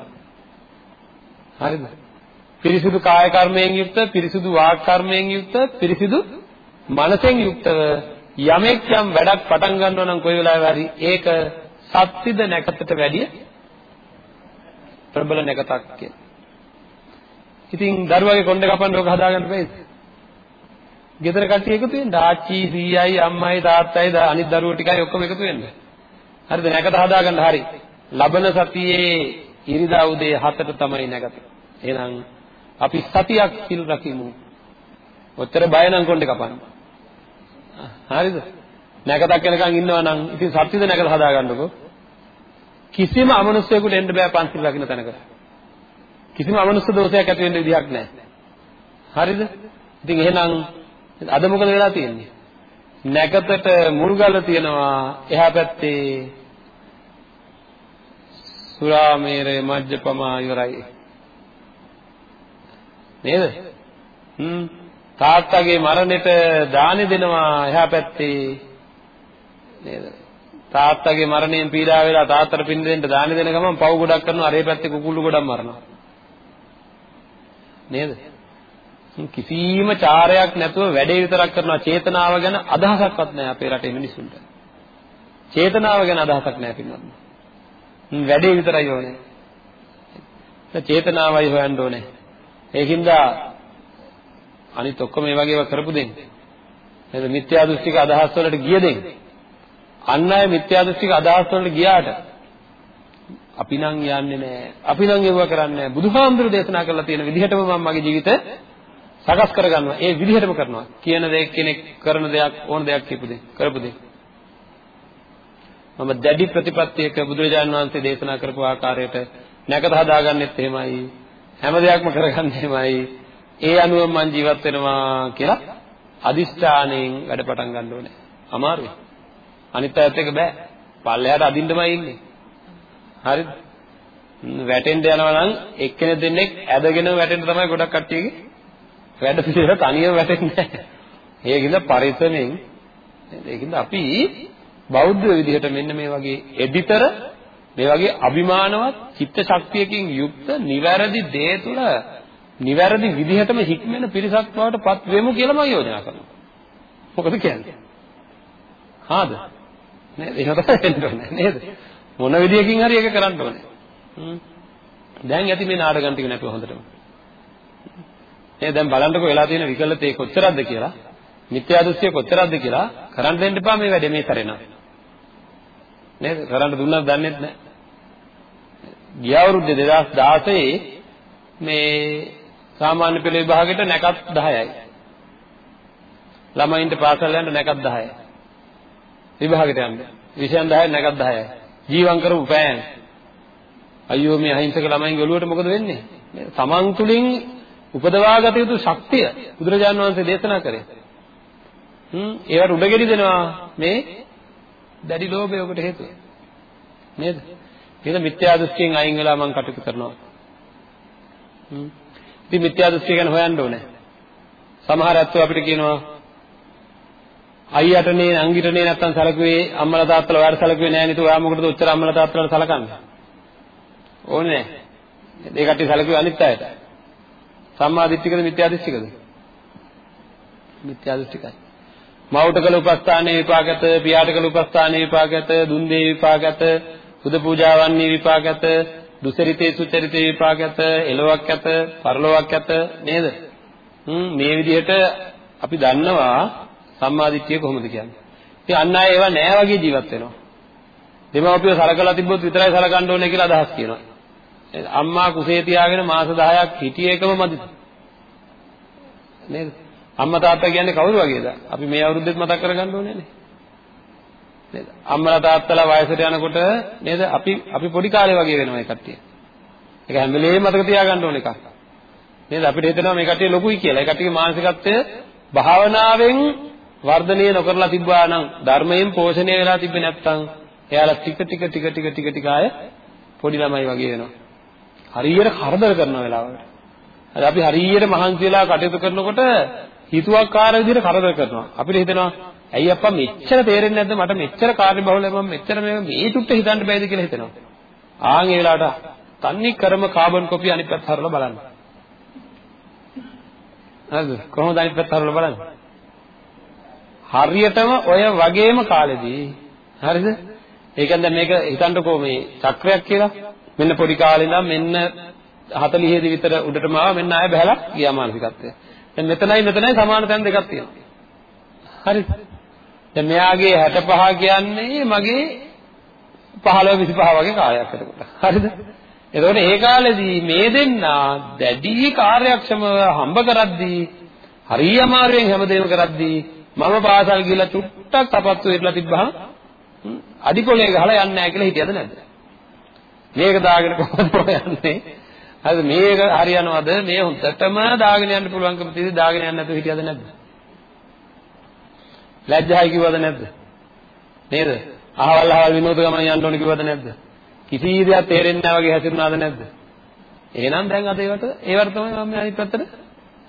හරිද? පිරිසුදු කාය කර්මයෙන් යුක්ත, පිරිසුදු වාග් කර්මයෙන් යුක්ත, පිරිසුදු මනසෙන් යුක්තව යමෙක් යම් වැඩක් පටන් ගන්නවා නම් කොයි වෙලාවෙ හරි ඒක සත්‍තිද නැකතට වැඩිය ප්‍රබල නැකතක් කියලා. ඉතින් දරුවගේ කොණ්ඩේ කපන්න ඕක හදාගන්න බැයිද? ගෙදර කට්ටිය එකතු වෙන්න ආච්චි සීයයි අම්මයි තාත්තයි අනිත් දරුවෝ ටිකයි ඔක්කොම එකතු වෙන්න. හරිද නැකත හදාගන්න හරි. ලබන සතියේ ඉරිදා උදේ 7ට තමයි නැකත. එහෙනම් අපි සතියක් සිල් රකිමු. ඔච්චර බය නම් කොණ්ඩේ කපන්න. හරිද? නැකතක් වෙනකන් ඉන්නවා නම් ඉතින් සත්‍යද නැකත හදාගන්නකෝ. කිසිම අමනුෂ්‍යයෙකුට එන්න බෑ පන්සිල් රකින්න තැනකට. කිසිම අමනුෂ්‍ය දෝෂයක් ඇති වෙන්න විදිහක් නැහැ. හරිද? ඉතින් එහෙනම් අද මොකද වෙලා තියෙන්නේ? නැකතට මුල්ගල තියෙනවා එහා පැත්තේ සුරාමේරය මජ්ජපමා ඉවරයි. නේද? හ්ම් තාත්තගේ මරණයට දානි දෙනවා එහා පැත්තේ නේද? තාත්තගේ මරණයෙන් පීඩා වෙලා තාත්තට පින් දෙන්න දානි දෙන ගමන් පව් ගොඩක් කරනවා අරේ පැත්තේ කුකුළු ගොඩක් මරනවා. නේද? කිසිම චාරයක් නැතුව වැඩේ විතරක් කරනවා චේතනාව ගැන අදහසක්වත් නැහැ අපේ රටේ මිනිස්සුන්ට. චේතනාව ගැන අදහසක් නැහැ පින්වත්. වැඩේ විතරයි ඕනේ. චේතනාවයි හොයන්න ඕනේ. ඒකින්ද අනිත් ඔක්කොම මේ වගේ ඒවා කරපු දෙන්නේ. නේද? මිත්‍යා දෘෂ්ටික අදහස් වලට ගිය දෙන්නේ. අන් අය මිත්‍යා දෘෂ්ටික අදහස් වලට ගියාට අපි නම් යන්නේ නැහැ. අපි නම් ඒව කරන්නේ නැහැ. බුදුහාමුදුරු දේශනා කරලා තියෙන විදිහටම මම මගේ ජීවිතය සකස් කරගන්නවා. ඒ විදිහටම කරනවා. කියන දේ කෙනෙක් කරන දෙයක් ඕන දෙයක් කියපු දෙයක් කරපු දෙයක්. මම දැඩි ප්‍රතිපත්තියක බුදුරජාණන් වහන්සේ දේශනා කරපු ආකාරයට නැකත හදාගන්නෙත් එහෙමයි. හැම දෙයක්ම කරගන්නේ එහෙමයි. ඒ අනුව මම ජීවත් වෙනවා කියලා අදිෂ්ඨාණයෙන් වැඩ පටන් ගන්න ඕනේ. අමාරුයි. අනිත් අයත් එක බෑ. පල්ලෙහාට අදින්නමයි ඉන්නේ. හරිද? වැටෙන්න යනවා නම් එක්කෙනෙක් දෙන්නෙක් ඇදගෙන වැටෙන්න තමයි ගොඩක් කට්ටියගේ වැඩ පිළිවෙල තනියම වැටෙන්නේ නැහැ. ඒකින්ද පරිස්සමෙන් ඒකින්ද අපි බෞද්ධ විදිහට මෙන්න මේ වගේ එඩිතර මේ වගේ අභිමානවත් චිත්ත ශක්තියකින් යුක්ත නිවැරදි දේ තුළ නිවැරදි විදිහටම හික්මෙන පිරිසක් බවට පත් වෙමු කියලා මම යෝජනා කරනවා. මොකද කියන්නේ? හාද? නේද? එහෙම තමයි වෙන්න ඕනේ නේද? මොන විදියකින් හරි ඒක කරන්න ඕනේ. හ්ම්. දැන් ඇති මේ නාටකම් ටික නැතුව හොඳටම. ඒ දැන් බලන්නකෝ වෙලා තියෙන විකලතේ කොච්චරක්ද කියලා මිත්‍යා දෘෂ්ටිය කොච්චරක්ද කියලා කරන්න දෙන්න එපා මේ වැඩේ මේ සැරේ නම් නේද කරන්න දුන්නත් දන්නේ නැහැ ගිය අවුරුද්දේ 2016 මේ සාමාන්‍ය පෙළ විභාගෙට නැකත් 10යි ළමයින්ට පාසල් යන්න නැකත් 10යි විභාගෙට යන්න විෂයන් 10යි නැකත් 10යි ජීවම් කරපු පෑන් අයියෝ මේ අහිංසක ළමයින්ගේ ඔළුවට මොකද වෙන්නේ තමන් තුලින් උපදවාගත යුතු ශක්තිය බුදුරජාණන් වහන්සේ දේශනා කරේ. හ්ම් ඒවට උඩගෙඩි දෙනවා මේ දැඩි ලෝභය ඔකට හේතුව. නේද? ඒක මිත්‍යා දෘෂ්ටියෙන් අයින් වෙලා මම කටයුතු කරනවා. හ්ම් ඉතින් මිත්‍යා දෘෂ්ටිය ගැන හොයන්න ඕනේ. සමහර අත්ව අපිට කියනවා අයියටනේ නංගිටනේ නැත්තම් සැලකුවේ අම්මලා තාත්තලා ඔයාලට සැලකුවේ නැහැ නේද? ඔයා මොකටද ඔච්චර අම්මලා තාත්තලාට සැලකන්නේ? ඕනේ නැහැ. ඒ කට්ටිය සැලකුවේ අනිත් අයට. සම්මා දිට්ඨිකද මිත්‍යා දෘෂ්ටිකද? මිත්‍යා දෘෂ්ටිකයි. මවුට කළ උපස්ථානයේ විපාකත, පියාට කළ උපස්ථානයේ විපාකත, දුන් දේ විපාකත, පුද පූජාවන්හි විපාකත, දුසරිතේ සුචරිතේ විපාකත, එලොවක් ඇත, පරලොවක් ඇත නේද? හ්ම් මේ විදිහට අපි දන්නවා සම්මා දිට්ඨිය කොහොමද කියන්නේ. ඉතින් අන්න අය ඒවා නෑ වගේ ජීවත් වෙනවා. දෙමව්පියෝ සලකලා තිබ්බොත් විතරයි සලකන්න ඕනේ කියලා අදහස් කියනවා. අම්මා කුසේ තියාගෙන මාස 10ක් හිටිය එකම මදිද? නේද? අම්මා තාත්තා කියන්නේ කවුරු වගේද? අපි මේ අවුරුද්දෙත් මතක් කරගන්න ඕනේ නේ. නේද? අම්මලා තාත්තලා වයසට යනකොට නේද අපි අපි පොඩි කාලේ වගේ වෙනවා ඒ කට්ටිය. ඒක හැම වෙලේම මතක තියාගන්න ඕන එකක්. නේද? අපිට හිතෙනවා මේ කට්ටිය ලොකුයි කියලා. ඒ කට්ටියගේ මානසිකත්වය භාවනාවෙන් වර්ධනය නොකරලා තිබ්බා නම් ධර්මයෙන් පෝෂණය වෙලා තිබ්බේ නැත්නම් එයාලා ටික ටික ටික ටික ටික ටික ආය පොඩි ළමයි වගේ වෙනවා. හරියට කරදර කරන වෙලාවට. හරි අපි හරියට මහන්සි වෙලා කටයුතු කරනකොට හිතුවක්කාර විදිහට කරදර කරනවා. අපිට හිතෙනවා ඇයි අප්පා මෙච්චර තේරෙන්නේ නැද්ද මට මෙච්චර කාර්යබහුල මම මෙච්චර මේ මේ චුට්ට හිතන්න බෑද කියලා හිතෙනවා. ආන් ඒ වෙලාවට තන්නේ කරම කාබන් කොපි අනිත් පැත්ත හරවලා බලන්න. හරිද? කොහොමද අනිත් පැත්ත හරවලා බලන්නේ? හරියටම ඔය වගේම කාලෙදී හරිද? ඒ කියන්නේ මේක හිතන්නකෝ මේ චක්‍රයක් කියලා. මෙන්න පොඩි කාලේ ඉඳන් මෙන්න 40 දී විතර උඩටම ආවා මෙන්න ආය බහැලා ගියා මානසිකත්වය. දැන් මෙතනයි මෙතනයි සමාන තැන් දෙකක් තියෙනවා. හරිද? දැන් මෙයාගේ 65 කියන්නේ මගේ 15 25 වගේ කාලයක් එතකොට. හරිද? එතකොට ඒ කාලෙදී මේ දෙන්නා දැඩි කාර්යක්ෂමව හම්බ කරද්දී හරිය අමාරුවෙන් හැමදේම කරද්දී මම පාසල් ගිහලා චුට්ටක් තපත්තු වෙట్లా තිබ්බහම අඩිකොලේ ගහලා යන්නේ නැහැ කියලා හිතියද නැද්ද? මේක දාගෙන කොහොමද යන්නේ? හරිද මේක හරියනවද? මේ හොඳටම දාගෙන යන්න පුළුවන්කම තියෙදි දාගෙන යන්න නැතුව හිටියද නැද්ද? ලැජ්ජයි කිව්වද නැද්ද? නේද? අහවල් අහවල් විනෝද ගමන යන්න ඕන කිව්වද නැද්ද? කිසි දෙයක් තේරෙන්නේ නැහැ වගේ හැසිරුණාද නැද්ද? එහෙනම් දැන් අද ඒවට ඒවට තමයි මම අනිත් පැත්තට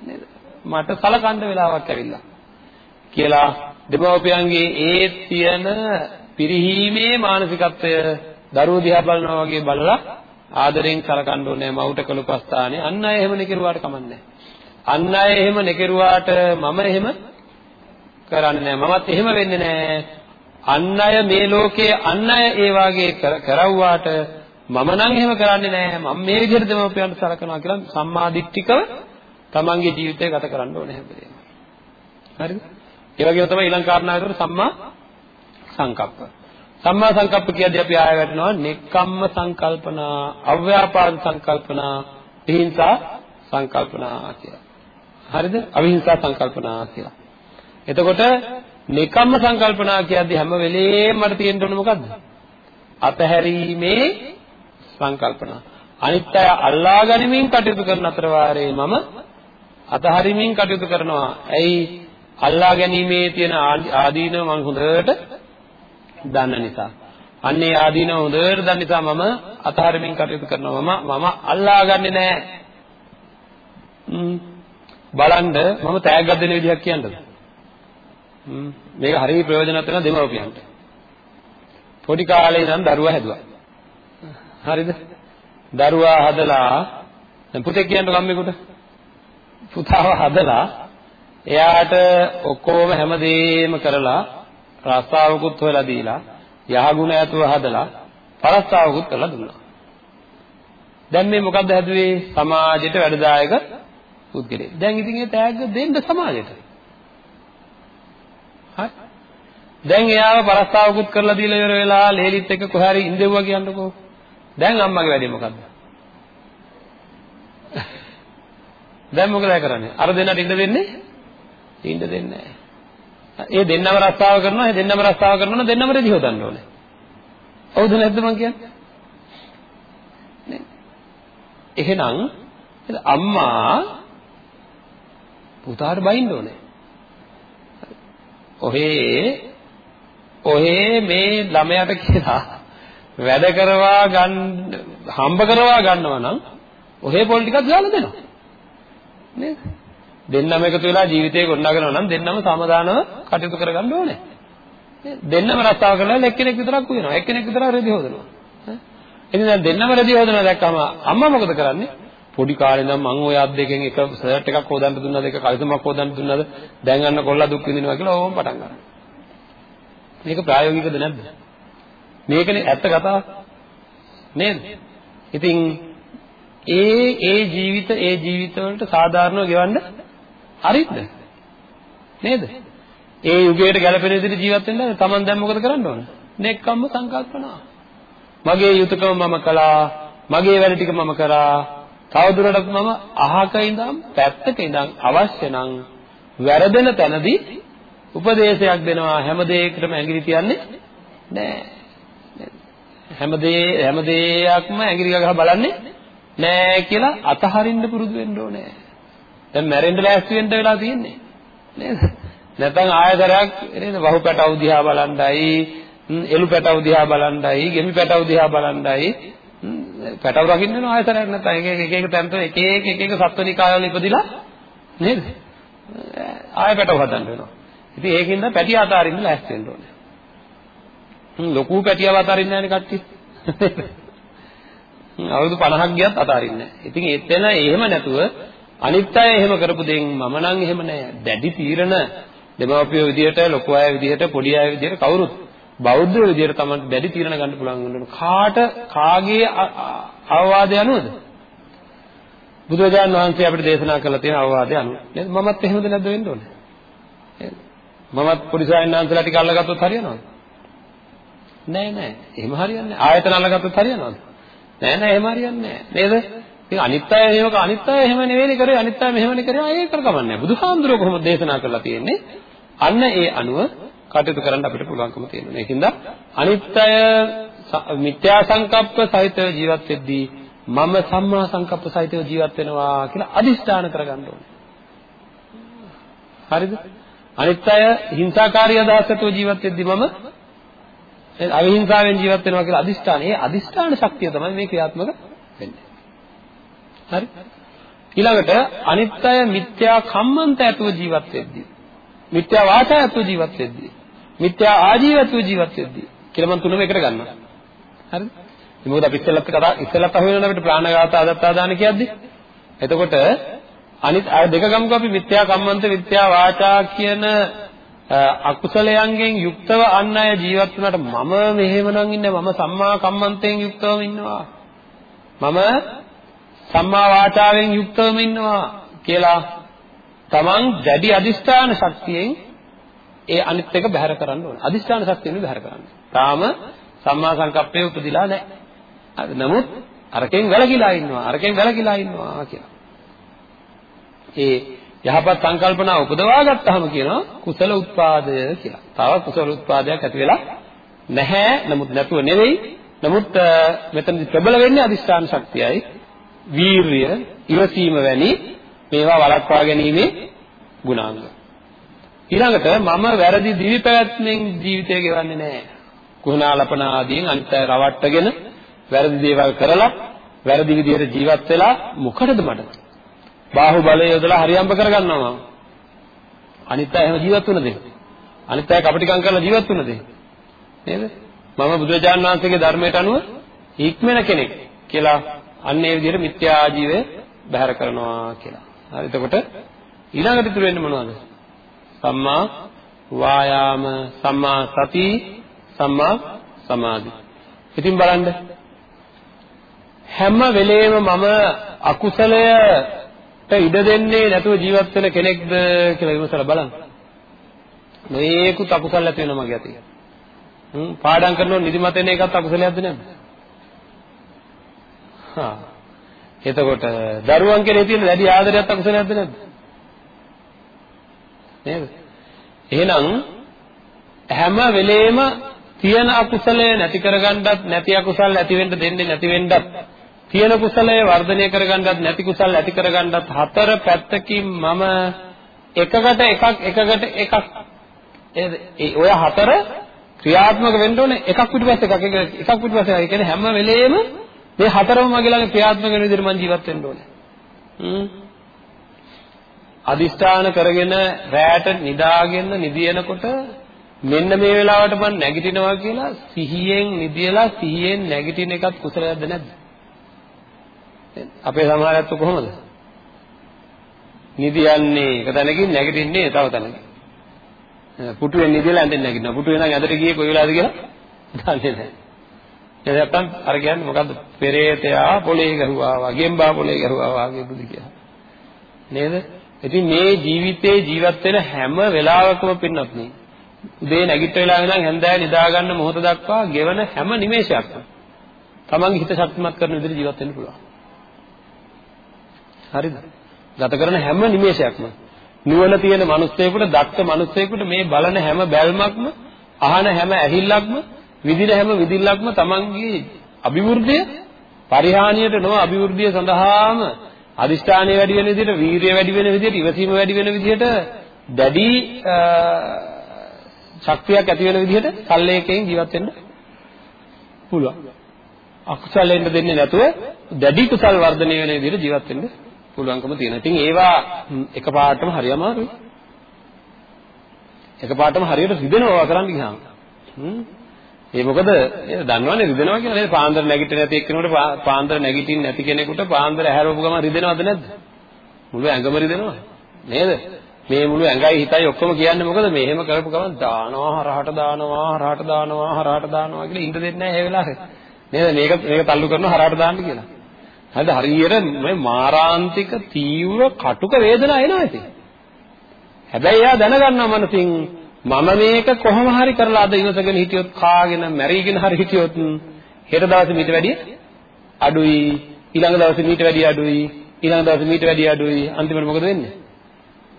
නේද? මට සලකන්න වෙලාවක් ඇවිල්ලා. කියලා දෙමව්පියන්ගේ ඒ තියෙන පිරිහීමේ මානසිකත්වය දරුවෝ දිහා බලනවා වගේ බලලා ආදරෙන් සලකන්න ඕනේ මවුට කළු පස්ථානේ අන්න අය එහෙම නෙකිරුවාට කමන්නේ අන්න අය එහෙම නෙකිරුවාට මම එහෙම කරන්නේ නැහැ. මමත් එහෙම වෙන්නේ නැහැ. අන්න අය මේ ලෝකයේ අන්න අය ඒ වාගේ කරවුවාට මම නම් එහෙම කරන්නේ නැහැ. මම මේ විදිහට දෙමව්පියන්ට සලකනවා කියලා සම්මා දිට්ඨිකව තමන්ගේ ජීවිතය ගත කරන්න ඕනේ හැමදේම හරිද? ඒ වගේම තමයි ඊළඟ කාරණාව විතර සම්මා සංකප්ප. සම්මා සංකප්ප කියද්දී අපි ආය වැටෙනවා නෙක්ඛම්ම සංකල්පනා, අව්‍යාපාද සංකල්පනා, විහිංසා සංකල්පනා කියලා. හරිද? අවිහිංසා සංකල්පනා කියලා. එතකොට නෙකම්ම සංකල්පනා කියද්දී හැම වෙලේම මට තියෙන්න ඕනේ මොකද්ද? අතහැරීමේ සංකල්පනා. අනිත් අය අල්ලා ගනිමින් කටයුතු කරන අතර වාරේ මම අතහරිමින් කටයුතු කරනවා. ඇයි අල්ලා ගැනීමේ තියෙන ආදීනව මම හොඳට දන්න නිසා. අන්නේ ආදීනව හොඳට දන්න නිසා මම අතහරින්මින් කටයුතු කරනවා. මම මම අල්ලා ගන්නෙ නෑ. බලන්න මම තෑග්ගක් දෙන විදිහක් කියන්නද? මේක හරිය ප්‍රයෝජනවත් වෙන දෙමව්පියන්ට. පොඩි කාලේ ඉඳන් දරුවා හැදුවා. හරිද? දරුවා හදලා දැන් පුතෙක් කියන්න ගම්මෙකුට පුතාව හදලා එයාට ඔක්කොම හැමදේම කරලා රස්සාවකුත් හොයලා දීලා යහගුණ ඇතුව හදලා පරස්සාවකුත් කරලා දුන්නා. දැන් මේ මොකද්ද හැදුවේ? සමාජයට වැඩදායක පුද්ගලෙක්. දැන් ඉතින් ඒ තෑග්ග දෙන්න සමාජයට. හරි. දැන් එයාව පරස්සාවකුත් කරලා දීලා ඉවර වෙලා ලේලිත් එක්ක කොහේ හරි ඉඳෙව්වා කියන්නකෝ. දැන් අම්මගේ වැඩේ මොකද්ද? දැන් මොකද කරන්නේ? අර දෙන්නට ඉඳ දෙන්නේ ඉන්න දෙන්නේ නැහැ. ඒ දෙන්නම රස්සාව කරනවා, ඒ දෙන්නම රස්සාව කරනවා දෙන්නම රෙදි හොදන්න ඕනේ. හවුද නැද්ද මං කියන්නේ? නේ. එහෙනම් අම්මා පුතාට බයින්න ඕනේ. ඔහේ ඔහේ මේ ළමයාට කියලා වැඩ කරවා ගන්න හම්බ කරවා ගන්නවා නම් ඔහේ පොල් ටිකක් දාලා දෙනවා. නේද? දෙන්නම එකතු වෙලා ජීවිතේ ගොඩනගනවා නම් දෙන්නම සමාදානව කටයුතු කරගන්න ඕනේ. දෙන්නම රස්සාව කරලා එක්කෙනෙක් විතරක් උයනවා. එක්කෙනෙක් විතරක් රෙදි හොදනවා. ඉතින් දැන් දෙන්නම රෙදි හොදනවා දැක්කම අම්මා මොකද කරන්නේ? පොඩි කාලේ ඉඳන් මං ඔය අත් දෙකෙන් එක සර්ට් එකක් හොදන්න දුන්නාද එක කලිසමක් හොදන්න දුන්නාද දැන් අන්න කොල්ලා දුක් විඳිනවා කියලා ඕම පටන් ගන්නවා. මේක ප්‍රායෝගිකද නැද්ද? මේකනේ ඇත්ත කතාව. නේද? ඉතින් ඒ ඒ ජීවිත ඒ ජීවිතවලට සාධාරණව ගෙවන්න හරිද? නේද? ඒ යුගයට ගැලපෙන විදිහට ජීවත් වෙන්න තමන් දැන් මොකද කරන්න ඕන? නෙක්කම්ම සංකල්පනා. මගේ යුතුයකම මම කළා. මගේ වැඩ ටික මම කරා. තවදුරටත් මම අහක ඉඳන් පැත්තක ඉඳන් අවශ්‍ය නම් වැරදෙන තැනදී උපදේශයක් දෙනවා හැම දෙයකටම ඇඟිලි තියන්නේ නෑ හැම දේ හැම දෙයක්ම ඇඟිලි ගහ බලන්නේ නෑ කියලා අතහරින්න පුරුදු වෙන්න ඕනේ. දැන් මැරෙන්න ලෑස්ති වෙන්න වෙලා තියෙන්නේ. නේද? නැත්නම් ආයතරයක් නේද? වහු පැටව දිහා බලන්නයි, එළු පැටව දිහා බලන්නයි, ගෙමි පැටව දිහා බලන්නයි පැටව රකින්න වෙන ආයතරයක් නැත්නම් එක එක එක එක තැන්වල එක එක එක එක සත්වනිකායවල ඉපදිලා නේද? ආය පැටව හදන්න වෙනවා. ඉතින් ඒකින්ද පැටිය අතාරින්න ලෑස්ති වෙන්න ඕනේ. හ්ම් ලොකු පැටියව අතාරින්න නැහැ නේ කට්ටිය. අවුරුදු 50ක් ගියත් අතාරින්නේ නැහැ. ඉතින් එතන එහෙම නැතුව අනිත් අය එහෙම කරපු දෙයින් මම නම් එහෙම නෑ. දැඩි තීරණ දෙමාපියෝ විදියට, ලොකු අය විදියට, පොඩි අය විදියට කවුරුත් බෞද්ධ විදියට තමයි දැඩි තීරණ ගන්න පුළුවන් වෙනවා. කාට කාගේ අවවාදය අනුවද? බුදුරජාණන් වහන්සේ අපිට දේශනා කළ තියෙන අවවාදය අනුව. නේද? මමත් එහෙමද නැද්ද වෙන්න ඕනේ? නේද? මමත් පොඩි සායනන්තලා ටික අල්ලගත්තොත් හරියනවද? නෑ නෑ. එහෙම හරියන්නේ නෑ. ආයතන අල්ලගත්තොත් හරියනවද? නෑ නෑ එහෙම හරියන්නේ නෑ. නේද? ඉතින් අනිත් අය එහෙම අනිත් අය එහෙම නෙවෙයි කරේ අනිත් අය මෙහෙමනේ කරේ ආයේ කර කමන්නේ. බුදුහාමුදුරුවෝ කොහොමද දේශනා කරලා තියෙන්නේ? අන්න ඒ අනුව කටයුතු කරන්න අපිට පුළුවන්කම තියෙනවා. ඒකින්ද අනිත්‍ය මිත්‍යා සංකප්ප සහිතව ජීවත් වෙද්දී මම සම්මා සංකප්ප සහිතව ජීවත් වෙනවා කියලා අදිස්ථාන කරගන්න ඕනේ. හරිද? අනිත්‍ය හිංසාකාරී අදහසට ජීවත් වෙද්දී මම අවිහිංසාවෙන් ජීවත් වෙනවා කියලා අදිස්ථාන. ඒ අදිස්ථාන ශක්තිය තමයි මේ ක්‍රියාත්මක වෙන්නේ. හරි? ඊළඟට අනිත්‍ය මිත්‍යා කම්මන්ත ඇතුව ජීවත් වෙද්දී මිත්‍යා වාචා ඇතුව ජීවත් වෙද්දී මිත්‍යා ආජීවත්ව ජීවත් වෙද්දී කියලා මම තුනම එකට ගන්නවා. හරිද? මොකද අපි ඉස්සෙල්ලත් කතා ඉස්සෙල්ලත් අහුවෙනවා අපිට ප්‍රාණඝාත අදත්තා දාන කියද්දි. එතකොට අනිත් අය දෙක ගමුකෝ අපි මිත්‍යා කම්මන්ත මිත්‍යා වාචා කියන අකුසලයන්ගෙන් යුක්තව අන් අය ජීවත් වුණාට මම මෙහෙමනම් ඉන්නේ මම සම්මා කම්මන්තයෙන් යුක්තවම ඉන්නවා. මම සම්මා වාචාවෙන් යුක්තවම ඉන්නවා කියලා තමන් දැඩි අදිෂ්ඨාන ශක්තියෙන් ඒ අනිත් එක බැහැර කරන්න ඕනේ. අදිෂ්ඨාන ශක්තියෙන් බැහැර කරන්න. තාම සම්මා සංකප්පේ උපදිලා නැහැ. හරි. නමුත් අරකින් වැළකීලා ඉන්නවා. අරකින් වැළකීලා ඉන්නවා කියලා. ඒ යහපත් සංකල්පනා උපදවා ගත්තාම කියනවා කුසල උත්පාදය කියලා. තව කුසල උත්පාදයක් ඇති වෙලා නැහැ. නමුත් නැතුව නෙවෙයි. නමුත් මෙතනදි ප්‍රබල වෙන්නේ අදිෂ්ඨාන ශක්තියයි. වීරිය, ඉවසීම වැනි මේවා වළක්වා ගැනීමේ ගුණාංග. ඊළඟට මම වැරදි දිවි පැවැත්මෙන් ජීවිතය ගෙවන්නේ නැහැ. කුණාලපන ආදීන් අනිත් අය රවට්ටගෙන වැරදි දේවල් කරලා වැරදි විදිහට ජීවත් වෙලා මොකටද මට? බාහුව බලය යොදලා හරියම්බ කරගන්නවා මම. අනිත් අය එහෙම ජීවත් වුණද? අනිත් අය කපටිකම් කරලා ජීවත් වුණද? නේද? මම බුදුරජාණන් වහන්සේගේ ධර්මයට අනුව ඉක්මන කෙනෙක් කියලා අන්න ඒ විදිහට මිත්‍යා ආජීවය බැහැර කරනවා කියලා. හරි එතකොට ඊළඟට ඉතුරු වෙන්නේ මොනවද? සම්මා වායාම සම්මා සති සම්මා සමාධි. ඉතින් බලන්න හැම වෙලේම මම අකුසලයට ඉඩ දෙන්නේ නැතුව ජීවත් වෙන කෙනෙක්ද කියලා විමසලා බලන්න. මේකුත් අකුසල ඇති වෙනවා මගේ අතේ. හ්ම් පාඩම් කරනකොට නිදිමත එන එකත් අකුසලයක්ද නැද්ද? හා. එතකොට දරුවන් කෙරේ තියෙන වැඩි ආදරයක් අකුසලයක්ද නැද්ද? නේද? එහෙනම් හැම වෙලේම තියෙන අකුසලය නැති කරගන්නත් නැති අකුසල් ඇති වෙන්න දෙන්නේ නැති වෙන්නත් තියෙන කුසලය වර්ධනය කරගන්නත් නැති කුසල් ඇති කරගන්නත් හතර පැත්තකින් මම එකකට එකක් එකකට එකක්. ඒ ඔය හතර ක්‍රියාත්මක වෙන්න ඕනේ එකක් පිටිපස්සේ එකක් එකක් පිටිපස්සේ ඒ කියන්නේ හැම වෙලේම මේ හතරම මගේ ළඟ ක්‍රියාත්මක වෙන විදිහට මම ජීවත් වෙන්න ඕනේ. හ්ම් අදිෂ්ඨාන කරගෙන රැයට නිදාගෙන නිදිනකොට මෙන්න මේ වෙලාවට මම නැගිටිනවා කියලා සිහියෙන් නිදිලා සිහියෙන් නැගිටින එකත් කුසලයක්ද නැද්ද? අපේ සමහර අයත් කොහොමද? නිදියන්නේ එක තැනකින් නැගිටින්නේ තව තැනකින්. පුටුවෙන් නිදිලා ඇඳෙන්න නැගිටිනවා. පුටුවේ නම් ඇඳට ගියේ කොයි වෙලාවද කියලා දන්නේ නැහැ. එහෙනම් නැත්තම් අර කියන්නේ මොකද්ද? පෙරේතයා පොලේ ගහුවා වගේ, ගෙම්බා පොලේ ගහුවා වගේ බුදි කියලා. නේද? ඉතින් මේ ජීවිතේ ජීවත් වෙන හැම වෙලාවකම පින්නත් නේ. උදේ නැගිට වෙලා ඉඳන් හැන්දෑව නිදා ගන්න මොහොත දක්වා ගෙවන හැම නිමේෂයක්ම තමන්ගේ හිත ශක්තිමත් කරන විදිහට ජීවත් වෙන්න පුළුවන්. හරිද? ගත කරන හැම නිමේෂයක්ම නුවණ තියෙන මිනිස්සෙකුට, දක්ෂ මිනිස්සෙකුට මේ බලන හැම බැල්මක්ම, අහන හැම ඇහිල්ලක්ම, විදින හැම විදිල්ලක්ම තමන්ගේ අභිවෘද්ධිය පරිහානියට නොව අභිවෘද්ධිය සඳහාම අදිෂ්ඨානය වැඩි වෙන විදිහට, වීරිය වැඩි වෙන විදිහට, ඉවසීම වැඩි වෙන විදිහට දැඩි ශක්තියක් ඇති වෙන විදිහට සල්ලේකයෙන් ජීවත් වෙන්න පුළුවන්. අකුසලෙන්න දෙන්නේ නැතුව දැඩි කුසල් වර්ධනය වෙන විදිහට ජීවත් වෙන්න පුළුවන්කම තියෙනවා. ඉතින් ඒවා එකපාරටම හරි අමාරුයි. එකපාරටම හරියට රිදෙනවා කරන්න ගියාම. හ්ම්. ඒ මොකද දන්නවනේ රිදෙනවා කියලා නේද? පාන්දර නැගිටින්න නැති එක්කෙනෙකුට පාන්දර නැගිටින්න නැති කෙනෙකුට පාන්දර ඇහැරවපු ගමන් රිදෙනවද නැද්ද? මුළු ඇඟම රිදෙනවා. නේද? මේ මුළු ඇඟයි හිතයි ඔක්කොම කියන්නේ මොකද? මේ එහෙම කරපු ගමන් දානවා හරහට දානවා හරහට දානවා හරහට දානවා කියලා ඉඳ දෙන්නේ නැහැ ඒ වෙලාවේ. නේද? මේක මේක තල්ලු කරනවා හරහට දාන්න කියලා. හරිද? හරියට මේ මාරාන්තික තීව්‍ර කටුක වේදනාව එනවා ඉතින්. හැබැයි එයා දැනගන්නවා මනසින් මම මේක කොහොම හරි කරලා අද ඉවසගෙන හිටියොත් කාගෙන මැරිගෙන හරි හිටියොත් හෙට දවසේ මීට වැඩිය අඩුයි. ඊළඟ දවසේ මීට වැඩිය අඩුයි. ඊළඟ දවසේ මීට වැඩිය අඩුයි. අන්තිමට මොකද වෙන්නේ?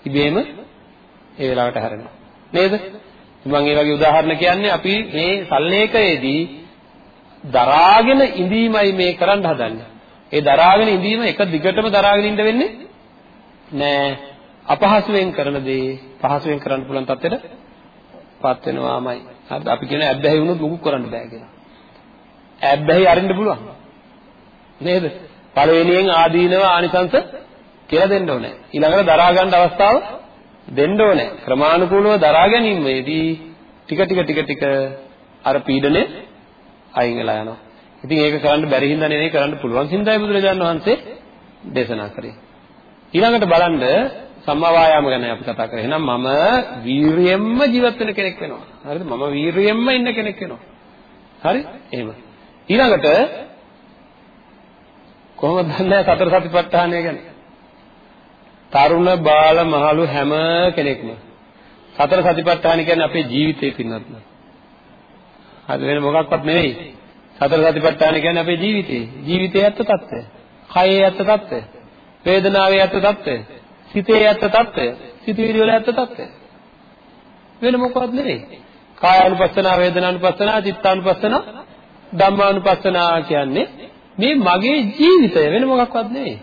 ඉබේම ඒ වෙලාවට හැරෙනවා. නේද? මම ඒ වගේ උදාහරණ කියන්නේ අපි මේ සල්ලේකයේදී දරාගෙන ඉඳීමයි මේ කරන්න හදන්නේ. ඒ දරාගෙන ඉඳීම එක දිගටම දරාගෙන ඉන්න වෙන්නේ නෑ. අපහසුයෙන් කරන දේ පහසුවෙන් කරන්න පුළුවන් තත්ත්වෙට පත් වෙනවාමයි. හරිද? අපි කියන ඇබ්බැහි වුණොත් මුකුත් කරන්න බෑ කියලා. ඇබ්බැහි අරින්න පුළුවන්. නේද? පළවෙනියෙන් ආදීනව ආනිසංස කියලා දෙන්න ඕනේ. ඊළඟට දරා ගන්න අවස්ථාව දෙන්න ඕනේ. ක්‍රමානුකූලව දරා ගැනීමේදී ටික ටික ටික ටික අර පීඩනය අයින් වෙලා යනවා. ඉතින් ඒක කරන්න බැරි හින්දා නෙවෙයි කරන්න පුළුවන් හින්දායි බුදුරජාණන් වහන්සේ දේශනා කරේ. ඊළඟට බලන්න සම්මා වායාම ගැන අපි කතා කරේ. එහෙනම් මම වීරියෙන්ම ජීවත් වෙන කෙනෙක් වෙනවා. හරිද? මම වීරියෙන්ම ඉන්න කෙනෙක් වෙනවා. හරි? එහෙම. ඊළඟට කොහොමද දන්නේ සතර සතිපට්ඨානය ගැන? තරුණ බාල මහලු හැම කෙනෙක්ම සතර සතිපට්ඨාන කියන්නේ අපේ ජීවිතේ පින්නත් නේද? අද වෙන මොකක්වත් නෙවෙයි. සතර සතිපට්ඨාන කියන්නේ අපේ ජීවිතේ. ජීවිතයේ ඇත්ත తত্ত্বය. කයේ ඇත්ත తত্ত্বය. වේදනාවේ ඇත්ත తত্ত্বය. සිතේ ඇත්ත తত্ত্বය, සිතවිලි වල ඇත්ත తত্ত্বය. වෙන මොකවත් නෙවෙයි. කායානුපස්සන, වේදනානුපස්සන, චිත්තානුපස්සන, ධම්මානුපස්සන කියන්නේ මේ මගේ ජීවිතය වෙන මොකක්වත් නෙවෙයි.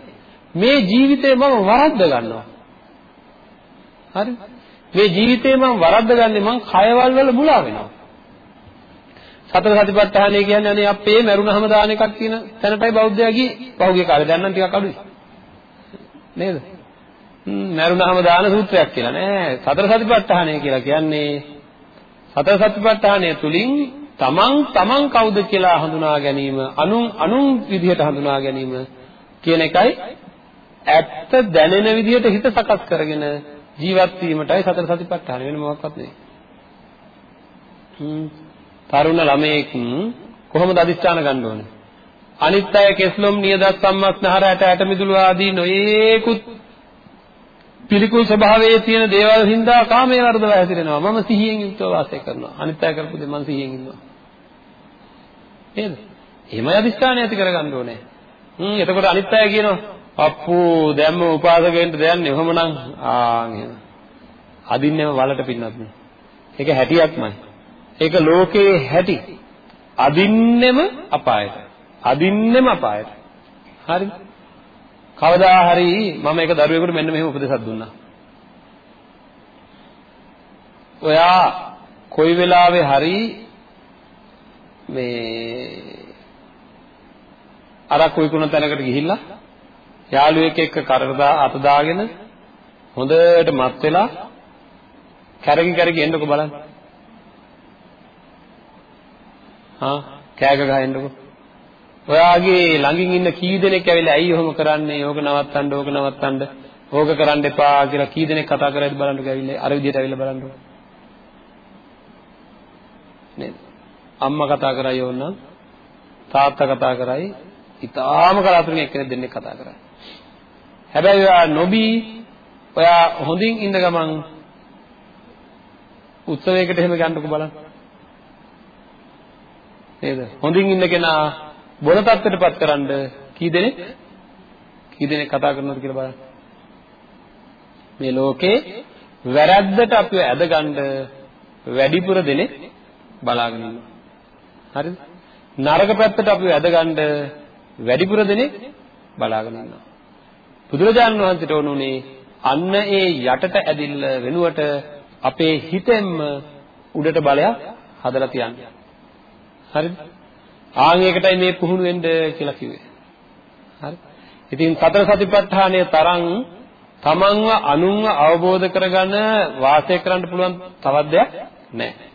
මේ ජීවිතේ මම වරද්ද ගන්නවා. හරි? මේ ජීවිතේ මම වරද්ද ගන්නේ මං කයවල වල බුලා වෙනවා. සතර සතිපට්ඨානය කියන්නේ අනේ අපේ මරුණහම දාන එකක් කියන තැනටයි බෞද්ධයා ගියේ. පහුගිය කාලේ දැන් නම් ටිකක් අඩුයි. නේද? මරුණාම දාන සූත්‍රයක් කියලා නෑ. සතර සතිපට්ඨානය කියලා කියන්නේ සතර සතිපට්ඨානය තුලින් තමන් තමන් කවුද කියලා හඳුනා ගැනීම, අනුන් අනුන් විදිහට හඳුනා ගැනීම කියන එකයි ඇත්ත දැනෙන විදිහට හිත සකස් කරගෙන ජීවත් වීමටයි සතර සතිපට්ඨාන වෙන මොකක්වත් නෙවෙයි. තරුණ ළමයෙක් කොහොමද අදිස්ථාන ගන්න ඕනේ? අනිත් අය කෙස්ලොම් නියදත් සම්මස්නහර ඇට ඇට මිදුළු ආදී නොයේකුත් පිළිකුල් ස්වභාවයේ තියෙන දේවල් හින්දා කාමයේ වර්ධව හැසිරෙනවා. මම සිහියෙන් යුක්තව වාසය කරනවා. අනිත් අය කරපු දේ මම සිහියෙන් ඉන්නවා. නේද? එහෙමයි අදිස්ථානය ඇති කරගන්න ඕනේ. හ්ම් එතකොට අනිත් අය කියනවා අප්පෝ දැම්ම උපාසකෙන්ට දෙන්නේ ඔහමනම් ආන් එහෙම. අදින්නෙම වලට පින්නත් නේ. ඒක හැටියක්මයි. ඒක ලෝකයේ හැටි. අදින්නෙම අපායට. අදින්නෙම අපායට. හරිද? කවදා හරි මම එක දරුවෙකුට මෙන්න මෙහෙම උපදේශයක් දුන්නා. ඔයා කොයි වෙලාවෙ හරි මේ අරක් විකුණන තැනකට ගිහිල්ලා යාළුවෙක් එක්ක කරදා අත දාගෙන හොඳට මත් වෙලා කැරකි කැරකි එන්නකො බලන්න. හා කෑග ගහන්නකො. ඔයාගේ ළඟින් ඉන්න කී දෙනෙක් ඇවිල්ලා ඇයි ඔහොම කරන්නේ? ඕක නවත්තන්න, ඕක නවත්තන්න. ඕක කරන්න එපා කියලා කී දෙනෙක් කතා කරයිද බලන්නකෝ ඇවිල්ලා. අර විදිහට ඇවිල්ලා බලන්නකෝ. නේද? අම්මා කතා කරයි ඕනනම් තාත්තා කතා කරයි. ඊටාම කලාතුරකින් එක්කෙනෙක් දෙන්නෙක් කතා කරයි. හැබැයි ඔයා නොබී ඔයා හොඳින් ඉඳ ගමන් උත්සවයකට එහෙම ගන්නකො බලන්න. නේද? හොඳින් ඉන්න කෙනා බොන තත්ත්වයටපත් කරන්න කී දෙනෙක් කී දෙනෙක් කතා කරනවද කියලා බලන්න. මේ ලෝකේ වැරද්දට අපිව ඇදගන්න වැඩිපුර දෙනෙක් බලාගෙන ඉන්නවා. හරිද? නරක පැත්තට අපිව ඇදගන්න වැඩිපුර දෙනෙක් බලාගෙන ඉන්නවා. බුදුරජාණන් වහන්සේට ඕනුනේ අන්න ඒ යටට ඇදිල්ල වෙනුවට අපේ හිතෙන්ම උඩට බලයක් හදලා තියන්න. හරිද? ආන් ඒකටයි මේ පුහුණු වෙන්න කියලා කිව්වේ. හරි. ඉතින් සතර සතිපට්ඨානය තරම් තමන්ව අනුන්ව අවබෝධ කරගන්න වාසය කරන්න පුළුවන් තවත් දෙයක් නැහැ.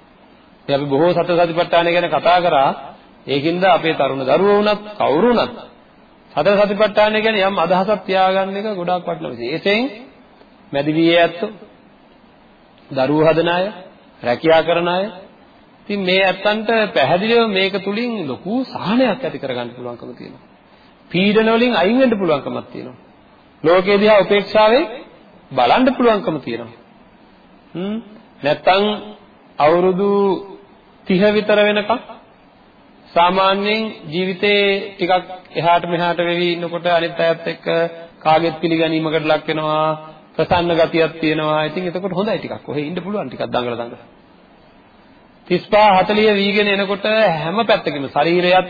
ඉතින් අපි බොහෝ සතර සතිපට්ඨානය ගැන කතා කරා. ඒකින්ද අපේ තරුණ දරුවෝ වුණත් කවුරු වුණත් සතර සතිපට්ඨානය ගැන යම් අදහසක් තියාගන්න එක ගොඩාක් වටිනවා. විශේෂයෙන් මැදිවියේ ඇත්තෝ දරුවෝ හදන අය, රැකියා කරන අය. ඉතින් මේ ඇත්තන්ට පැහැදිලිව මේක තුලින් ලොකු සහනයක් ඇති කරගන්න පුළුවන්කම තියෙනවා. පීඩන වලින් අයින් වෙන්න පුළුවන්කමක් තියෙනවා. ලෝකයේ දිහා උපේක්ෂාවෙන් බලන්න පුළුවන්කම තියෙනවා. හ්ම් නැත්තම් අවුරුදු 30 විතර වෙනකම් සාමාන්‍යයෙන් ජීවිතේ ටිකක් එහාට මෙහාට වෙවි ඉන්නකොට අනිත් අයත් එක්ක කාගෙත් පිළිගැනීමකට ලක් වෙනවා ප්‍රසන්න ගතියක් තියෙනවා. ඉතින් එතකොට හොඳයි ටිකක්. කොහේ ඉන්න පුළුවන් ටිකක් දඟල දඟල. 35 40 වීගෙන එනකොට හැම පැත්තකම ශරීරයත්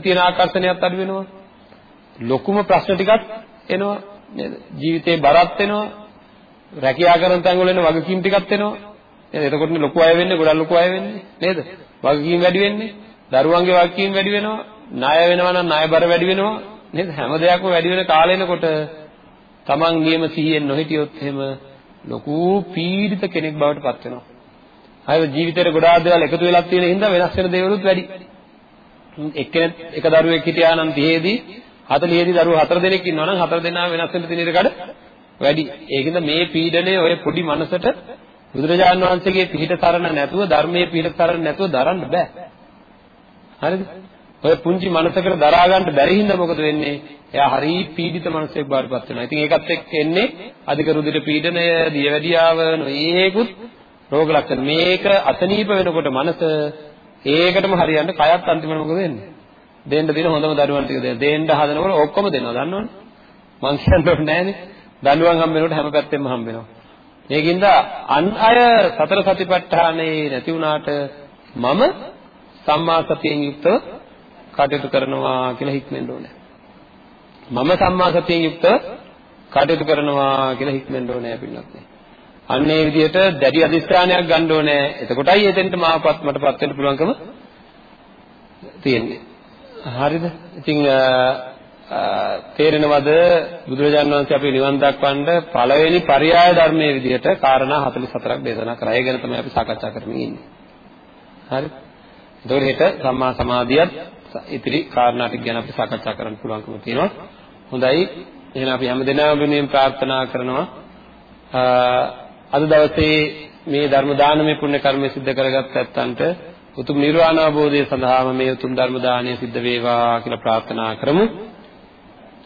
තියෙන ආකර්ෂණයත් අඩු වෙනවා. ලොකුම ප්‍රශ්න ටිකක් එනවා. නේද? ජීවිතේ බරත් වෙනවා. රැකියා කරන තැන් වල එන වගකීම් ටිකක් එනවා. නේද? එතකොට ලොකු අය වෙන්නේ ගොඩක් ලොකු අය වෙන්නේ නේද? වගකීම් වැඩි වෙන්නේ. දරුවන්ගේ වගකීම් වැඩි වෙනවා. ණය වෙනවා නම් ණය බර වැඩි වෙනවා. නේද? හැම දෙයක්ම වැඩි වෙන කාලෙනකොට Taman නියම සිහියෙන් නොහිටියොත් එහෙම ලොකු පීඩිත කෙනෙක් බවට පත් වෙනවා. අය ජීවිතේට ගොඩාක් දේවල් එකතු වෙලා තියෙන හින්දා වෙනස් වෙන දේවලුත් වැඩි. එක්කෙනෙක් එක දරුවෙක් හිටියා නම් 30 දී 40 දී දරුවෝ හතර දෙනෙක් ඉන්නවා නම් හතර දෙනා වෙනස් වෙන තියෙන ඉඩකඩ වැඩි. ඒකින්ද මේ පීඩනය ඔය පොඩි මනසට බුදුරජාණන් වහන්සේගේ පිහිට සරණ නැතුව ධර්මයේ පිහිට සරණ නැතුව දරන්න බෑ. හරිද? ඔය පුංචි මනසකට දරා ගන්න බැරි හින්දා මොකද වෙන්නේ? එයා හරි පීඩිත මනසෙක් බාටපත් වෙනවා. ඉතින් ඒකත් එක්ක එන්නේ අධික රුධිර පීඩනය, දියවැඩියාව, නොයේකුත් රෝග ලක්ෂණ. මේක අසනීප වෙනකොට මනස ඒකටම හරියන්න කයත් අන්තිමට මොකද වෙන්නේ? දෙන්න දින හොඳම දරුවන් ටික දෙන්න. දෙන්න හදනකොට ඔක්කොම දෙනවා. දන්නවනේ? මං කියන්න ඕනේ නෑනේ. දඬුවම් හම්බ වෙනකොට හැම පැත්තෙම හම්බ වෙනවා. ඒකින්ද අන් අය සතර සතිපට්ඨානේ නැති වුණාට මම සම්මා සතියෙන් යුක්තව කටයුතු කරනවා කියලා හික්මෙන්න ඕනේ. මම සම්මා සතියෙන් යුක්තව කටයුතු කරනවා කියලා හික්මෙන්න ඕනේ පින්නත් නේ. අන්න ඒ විදිහට දැඩි අධිෂ්ඨානයක් ගන්න ඕනේ. එතකොටයි එතෙන්ට මාවපත් මටපත් වෙන්න පුළුවන්කම තියෙන්නේ. හරිද? ඉතින් තේරෙනවද බුදුරජාණන් වහන්සේ අපි නිවන් දක්වන්න පළවෙනි පරයාය ධර්මයේ විදිහට කාරණා 44ක් දේශනා කරා. ඒ ගැන තමයි අපි සාකච්ඡා කරමින් ඉන්නේ. හරි? එතකොට හෙට සම්මා සමාධියත් ඉතිරි කාරණා ටික ගැන අපි සාකච්ඡා කරන්න පුළුවන්කම තියෙනවා. හොඳයි. එහෙනම් අපි හැමදෙනාම වෙනුවෙන් ප්‍රාර්ථනා කරනවා අද දවසේ මේ ධර්ම දානමය පුණ්‍ය කර්මය સિદ્ધ කරගත් ඇත්තන්ට උතුම් නිර්වාණ අවබෝධය සඳහාම මේ උතුම් ධර්ම දානය සිද්ධ වේවා කියලා ප්‍රාර්ථනා කරමු.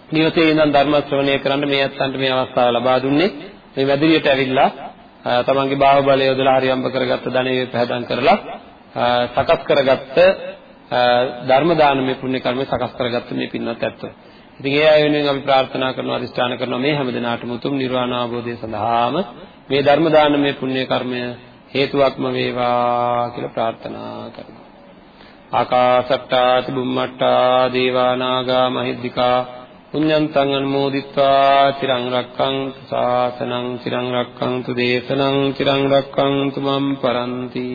නිවසේ ඉඳන් ධර්ම ශ්‍රවණය කරන්න මේ ඇත්තන්ට මේ අවස්ථාව ලබා දුන්නේ මේ මැදිරියට ඇවිල්ලා තමන්ගේ බාහ බලය යොදලා හරි අම්බ කරගත්ත ධනෙ පහදම් කරලා සකස් කරගත්ත ධර්ම දානමය පුණ්‍ය කර්මය සකස් කරගත්ත මේ පින්වත් ඇත්තෝ. ඉතින් ඒ අය වෙනුවෙන් අපි ප්‍රාර්ථනා කරනවා අදිස්ථාන කරනවා මේ හැම දිනාටම උතුම් නිර්වාණ අවබෝධය සඳහාම මේ ධර්ම දානමය පුණ්‍ය කර්මය හේතුවක්ම වේවා කියලා ප්‍රාර්ථනා කරනවා. ආකාසට්ටා චුම්මට්ටා දේවා නාග මහිද්దికා පුඤ්ඤන්තං අනුමෝදිත්වා චිරං රක්ඛන්තු ශාසනං චිරං රක්ඛන්තු දේශනං චිරං රක්ඛන්තු මම් පරන්ති